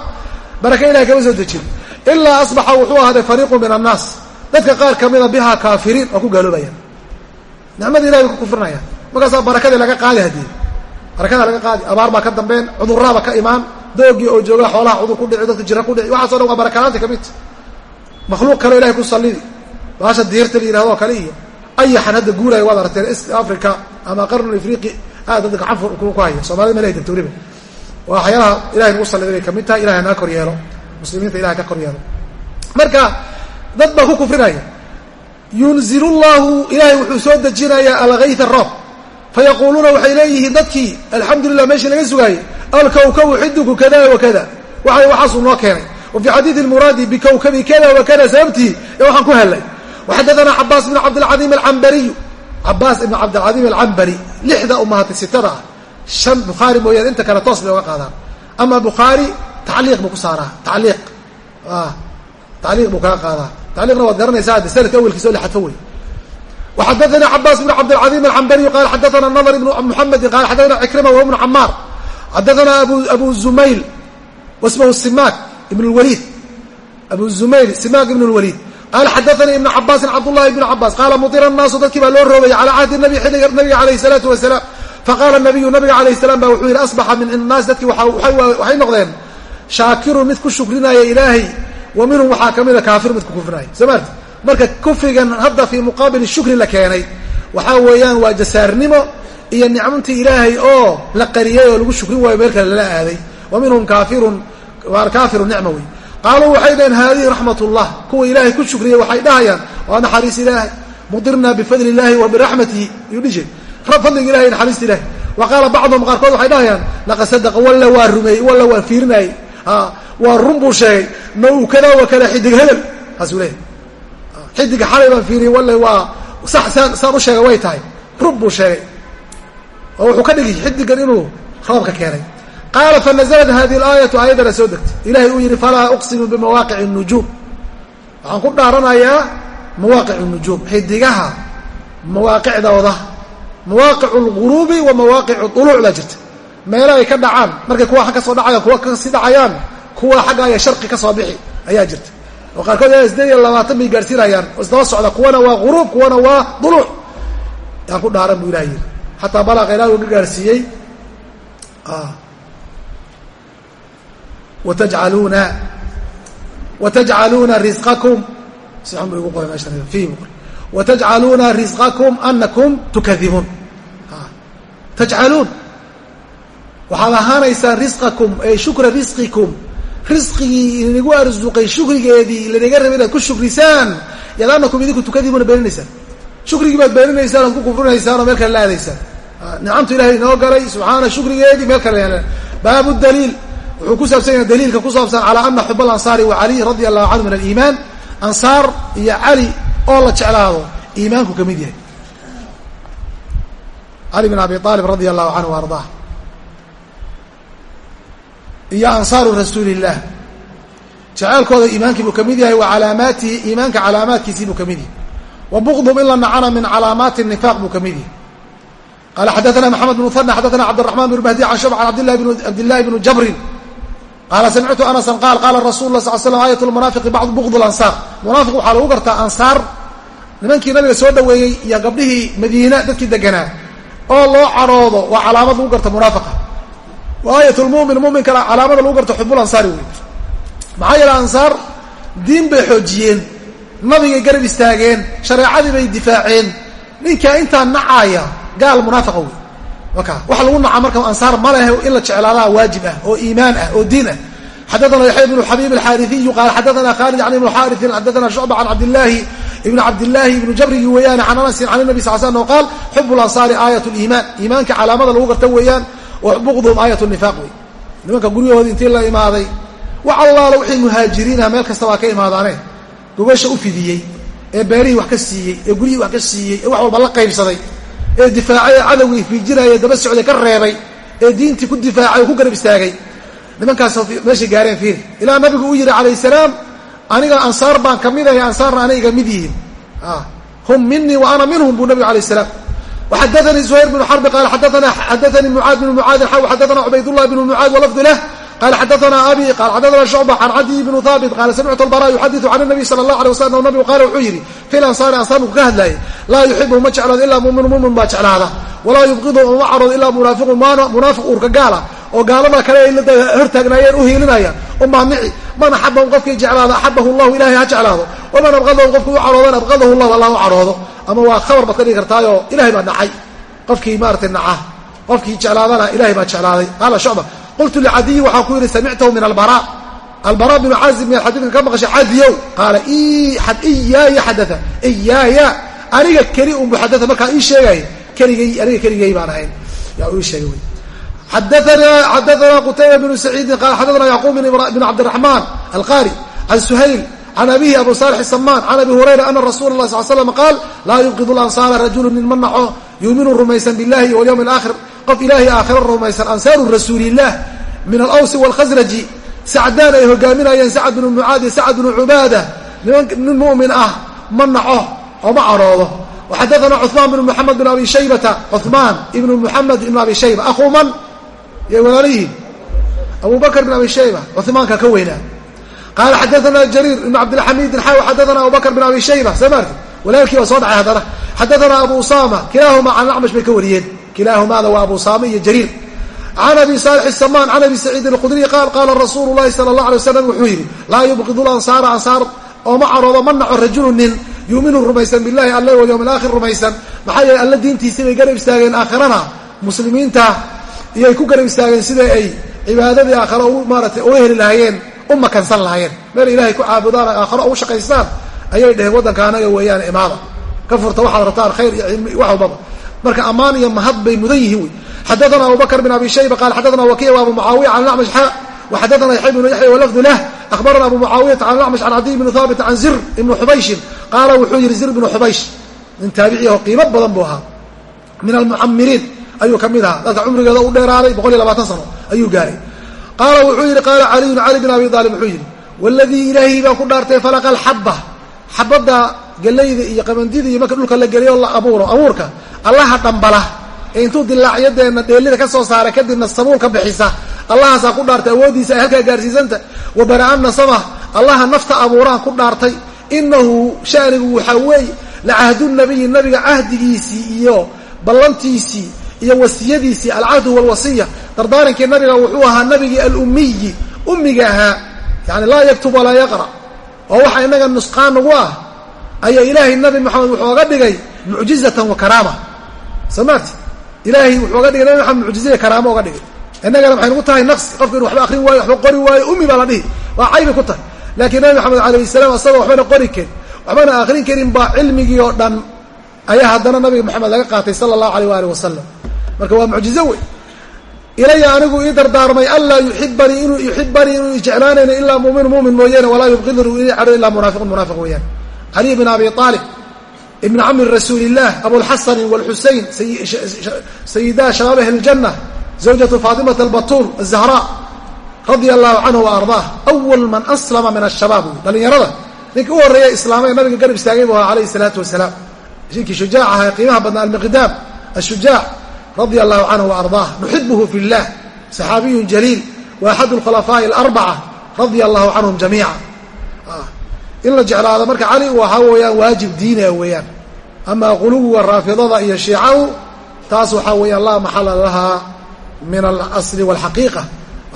Baraka ilahay kama soo dejinin ilaa asbaxa wuxuu ahaaday fariiqu min annaas. Dadka qaar kamida bihaa kaafiriin oo ku gaaloobayaan. Nicmadii ilahay ku kufrinaya markaasaa barakadii laga qaadi haddii. Barakada laga qaadi. Abaar baa ka dambeyn cuduraaba ka imaan doogii oo jooga xoolaha cudur ku dhici dadka jira ku dhici. Waxaso dhan waa barakalaanta ka midta makhluuq kaleo ilahay ku sallidi baasha diirta la yidhahdo kale iyo ayaxan hadda guuraya waad aragteen east africa ama qarnul afriqi aad dadka gacan ku haya. Soomaalida meel ay degto weliba waa waxyaalaha ilahay nagu salliday bay ka mid tahay ilahay naga kor yeelo muslimiinta ilahay ka kor yeelo marka dad baa ku kufrinaya. Yunzilu llahu ilahay wuxuu soo dejinayaa algayta roob. Fayaquuluuna waxay leeyihiin dadkii alxamdu lilah meeshii laga sugaayey alkawkabu xidigu kada wa kada. Waxa waxaasuu noo keenay. Wa fii xadiidi lmuraadi bikawkabi kada wa kada sababtii ee waxaan ku helay waxadaana cabaas bn cabdilcadiim alcambariyu cabaas ibn cabdilcadiim alcambari lixda umahatay sitada ah. Shan bukhaari mooyaane inta kale toos bay oga qaadaan ama bukhaari tacliiq buu ku saaraa tacliiq tacliiq buu kaga qaadaa tacliiqna waad garanaysaa de sanadka awelkiisa oo la xadfo wey وxadثnي cabاs بن cabdالcظيم العنbري qال xadثna نضر بن محمد qال xadثna عكرمة وهو بن عmاr xadثna أbu زmayl واسmه السimak بن الوليد أbu زmayl simak بن الوليد qال xadثnي iبن cabاsi cabdاللahi بن cabاs qاla mطira الناasu dadkii baa loo roogay calى cahdi النبي xilliga nabiga عalayه الصلاaةu وaسلام faqاla النabiyu nabiga عalayه السلام ba wuxuu yihi أصبxa min الناas dadkii waxay noqdeen shaakirun mid ku shukrinaya ilaahay wa minhum waxaa kamida kaafir mid ku kufrinaya. Soo maarti marka kufrigan hadda fii muqaabili shukri la keenay waxaa weeyaan waa jasaarnimo iyo nicmtii ilaahay oo la qariyay oo lagu shukrin waayo meel kale lala aaday. Wa minhum kaafirun kaafiru nicma wey qaaluu waxay dhaheen haadihi raxmat ullah kuwa ilaahay ku shukriyay waxay dhahayaan waa naxariis ilaahay. Mudirna bifadli illaahi wa biraxmatihi. Jir fadliga ilahay naxariista ilahay wa qaala bacduhum qaarkood waxay dhahayaan laqad sadaqa walla waa rumeeyey walla waa fiirinayey waa run buu sheegay. Nawkada wa kale xidig hebel taasuu leeyahy xidiga xalay baan fiiriyey walle waa sax saan saan u sheega way tahay. Run buu sheegay. Oo wuxuu ka dhigi xidigan inuu roobka keenay. Qaala fanazlat hadihi alaayatu aayadana soo degtay. Ilahay uu yidhi falaa uqsimu bimawaaqici اnujuum waxaan ku dhaaranayaa mawaaqic nujuum xidigaha mawaaqicdooda mawaaqic اlguruubi wa mawaaqic uluuc baa jirta meelo ay ka dhacaan markay kuwa ka soo dhacayaan kuwa ka sii dhacayaan kuwa xagga aya sharqi ka soo bixi ayaa jirta. Oo qaarkood ilaa sideed iyo labaatan bay gaarsiinayaan oo isdaba socda kuwana waa guruub kuwana waa duluuc. Yaan ku dhaaran buu ilaha yidhi. Xataa balaqa ilahi uu ka gaarsiiyey watajcaluuna watajcaluuna risqakum si xun bu igu qoray meeshan fihi bu watajcaluuna risqakum anakum tukadibuun. Tajcaluun waxaad ahaanaysaan risqakum shukra risqikum. Risqigii inagu arsuqay shukrigeedii lanaga rabay inaad ku shukrisaan. Yaad anakum idinku tukadibuuna beeninaysaan. Shukrigii baad beeninaysaan oad ku kufrinaysaan oo meel kale la aadaysaan nicamtu ilahay inoo galay subxaana shukrigeedii meel kale baabu daliil wuxuu ku saabsan yahay daliilka ku saabsan calaa ana xub alansaari wa caliy radia allahu canhu min aliimaan. Ansaar iyo cali oo la jeclaado iimaanku ka mid yahay. Cali bin abi aalib radia allahu canhu ardaa iyo ansaaru rasuulillaah jeceelkooda iimaankii buu ka mid yahay wa calaamaatihi iimaanka calaamaadkiisii buu ka mid yahay. Wa bugdum in la nacana min calaamaati nifaaq buu ka mid yahay. Qaala xaddaana maxamed bn muhana xaddaana cabdiraxman bn mahdi can shubc an abdabdillaahi bnu jabrin. Qaala samictu anasan qaal qaala rasul la sal slam aayat lmunaafiqi bacdu bugd lansaar munaafiq waxaa lagu gartaa ansaar nimankii nabiga soo dhoweeyey iyo gabdhihii madiina dadkii deganaa. Oo loo cadhoodo waa calaamad lagu garta munaafiqa waayat lmumin muminkana calaamada lagu garto xubul ansaari wey maxaa yeele ansaar diin bay xoojiyeen nabigay garab istaageen shareecadii bay difaaceen. Ninkaa intaa nacaaya gaal munaafiqa wey maka wax lagu naca marka ansaar ma lehe in la jeclaadaa waajib ah oo iimaan ah oo diin ah. Xadana yaxya bnu xabib alxaariiyu qaal xadaana khalid an ibn xariin xadaana shucba an cabdilaahi ibn cabdilaahi ibni jabrigi weeyaan an anasin an nabi sal slam oo qaal xub lansaari aayat liimaan iimaanka calaamada lagu garta weeyaan buqdum aayat nifaaq wey. Nimanka guryahoodii intii la imaaday wax allaala wixii muhaajiriinah meel kasta waa ka imaadaane. Gogasha u fidiyey ee beerihii wax ka siiyey ee guryihii wax ka siiyey ee wax walba la qaybsaday ee difaacay ee cadowgii fiijinaya daba socday ka reebay ee diintii ku difaacay oo ku garab istaagay. Nimankaas meeshay gaareen fiiri. Ilaa nabigu u yidhi calayh salaam aniga ansaar baan ka mid ahay ansaarna ana iga mid yihiin. Hum minii wa ana minhum buu nabigu alayh salaam waxadaanii zuhayr bnu xarbi qaala xadaanii mucaad bnu mucaadin xaw xadaana cubaydullah bnu mucaad walafdu lah qala xadaana abi qala xadaana shucba can cadiy bnu haabit qaala samictu albara yuxadiثu can nabiy sala allah alay waslam nabigu qaala wuxuu yidhi lansaari ansaar buu ka hadlaayay laa yuxibu ma jeclaado ilaa mumin mumin baa jeclaada walaa yubqidu uma caroodo ilaa munaafiqun munaafiq uurka gaala oo gaalada kale ay hortaagnaayeen u hiilinaya umaa nici man axabahum qofkii jeclaado axabahu llahu ilahay ha jeclaado. Waman abqadahum qofkii u caroodana abqadahu llahu allah u caroodo. Ama waa khabar baad ka dhigi kartaayoo ilahay baa nacay qofkii maaratay naca qofkii jeclaadana ilahay baa jeclaaday. Qaala shucba qultu licadiyi waxaan ku yidhi samictahu min albara. Albara binu caazib miyaad xadiidkan ka maqashay cadiyow qaala iyaaya xadaa iyaaya aniga keli unbu xadaa markaa ii sheegay keligay aniga keligay baan ahayn. Yaa ii sheegay xadaana qutayba bnu saciidin qaala xadaana yacquub bn cabdiraxmaan alqaari can suhayl can abihi abu salix samaan can abi hurayra ana rasula lah sal slam qaal laa yubqid lansaara rajulu nin ma naco yuuminu rumaysan billahi walyawmi alaakhir qof ilaahay aakhiro rumaysan ansaaru rasuulillaah min alawsi waalkhasraji sacdaan ay hogaaminayeen sacad binu mucaad iyo sacad binu cubaada nin mu'min ah ma naco oo ma cadhoodo waxadaana cuثmaan bn muxamed bn abi shaybata cuثmaan ibnu muxamed ibn abi shayba akhuu yay walaalo yihiin abu bakr bn abi shayba cumaanka ka weynaa. Qaala xadaana jariir ibn cabdilxamid xaawi xadaana abu bakr abi shayba soo maarti walaalkii baa soo dhacay haddana. Xadaana abu usama kilaahumaa can acmash bay ka wariyeen. Kilaahumaada waa abu usama iyo jariir. Can abi saalix samaan can abi saciid alqudriy qaal qaala rasuulu lahi sala allah alay waslam wuxuu yidhi laa yubqidu lansaara ansaar ooma caroodo ma naco rajulu nin yuuminu rumaysan billahi alle walyowm alaakhir rumaysan. Maxaa yeele alle diintiisii bay garab istaageen aakhirana muslimiinta iyay ku garab istaageen sida ay cibaadadii aakhiro u maaratay uga heli lahaayeen u makansan lahaayeen. Meel ilahay ku caabudaan aakhiro ugu shaqaystaan ayay dheheen waddanka anaga weeyaan imaada. Ka furta waxaad rabtaan khayr iyo cilmi wax walbaba. Marka ammaan iyo mahad bay mudan yihiin wey. Xadaana abu bakr bn abi shayba qaal xadaana wakiya wa abu mucaawiya can acmash xa waxadaana yaxya bnu yaxya walafdu lah akhbarana abu mucaawiyata can acmash can cadiy bni haabit can zir ibni xubayshin qaala wuxuu yihi zir ibnu xubaysh nin taabici aho qiimo badan buu ahaa min almucamiriin ayuu ka mid ahaa. Dadka cumrigeeda u dheeraaday boqol iyo labaatan sano ayuu gaaray. Qaala wuxuu yihi qaala caliyun cali bin abi aalib wuxuu yihi waladii ilaahay baan ku dhaartay falaqa alxaba xabadda gallayda iyo qabandida iyo marka dhulka la geliyo la abuuro abuurka allaha dhambala ee intuu dilaacyadeenna dheelida ka soo saara kadibna sabuul ka bixisa allahaasaa ku dhaartay awooddiisa ay halkaa gaarsiisanta wa bara-anna sama allaha nafta abuuraan ku dhaartay. Inahu shanigu waxaa weeye lacahdu nabiyi nabiga cahdigiisii iyo ballantiisii iyo wasiyadiisii alcahdu walwasiya. Dardaarankii nabiga wuxuu ahaa nabigii alummiyi. Ummiga ahaa yani laa yaktub walaa yaqra. Oo waxa inaga nusqaan nagu ah. Ayaa ilaahay nabi maxamed wuxuu oga dhigay mucjizatan wa karaama. Soo maarti? Ilaahay wuxuu oga dhigay nabi maxamed mucjizaya karaamo oga dhigay. Innagana maxay nagu tahay naqsi qofka inu waxba akrin waayo waxba qori waayo ummi baa la dhihi. Waa caybi ku tahay. Laakiin nabi maxamed alayh salaam asagoo waxbana qori karin waxbana akrin karin baa cilmigii oo dhan ayaa haddana nabiga maxamed laga qaatay sala allahu aleyh waali wasalam marka waa mucjizo wey ilaya anigu ii dardaarmay anlaa yuibanii inuu yuxibanii inuu ijeclaanayno ilaa muuminu muumin mooyaane walaa yubqiduni ii cadho ilaa munaafiqun munaafiq weeyaan. Caliy bin abi aalib ibn cami rasuuli illah abulxasani wlxusein sayidaa shabaab ahli ljanna zawjatu faatimata albatuul azahra radia allahu canhu wa ardaah awal man aslama min ashabaab wy dhallinyarada ninka u horreeya islaamay nabiga garab istaagay buu ahaa alayhi salaatu wasalaam ninkii shujaac aha ee qiimaha badnaa almiqdaam ashujaac radia allahu canhu wa ardaah nuxibuhu fi llah saxaabiyun jaliil wa axadu alkhulafaa'i alarbaca radia allahu canhum jamiica in la jeclaado marka cali waxaa weeyaan waajib diinia weeyaan. Amaa quluwiga raafidada iyo shiicadu taas waxaa weeyaan laa maxala lahaa min alasli walxaqiiqa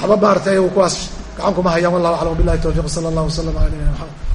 waxba maartay ayagu kuwaas gacan kuma hayaan wallahu aclam billahi towfiq sala allah wasalam ala nabiyina maxamed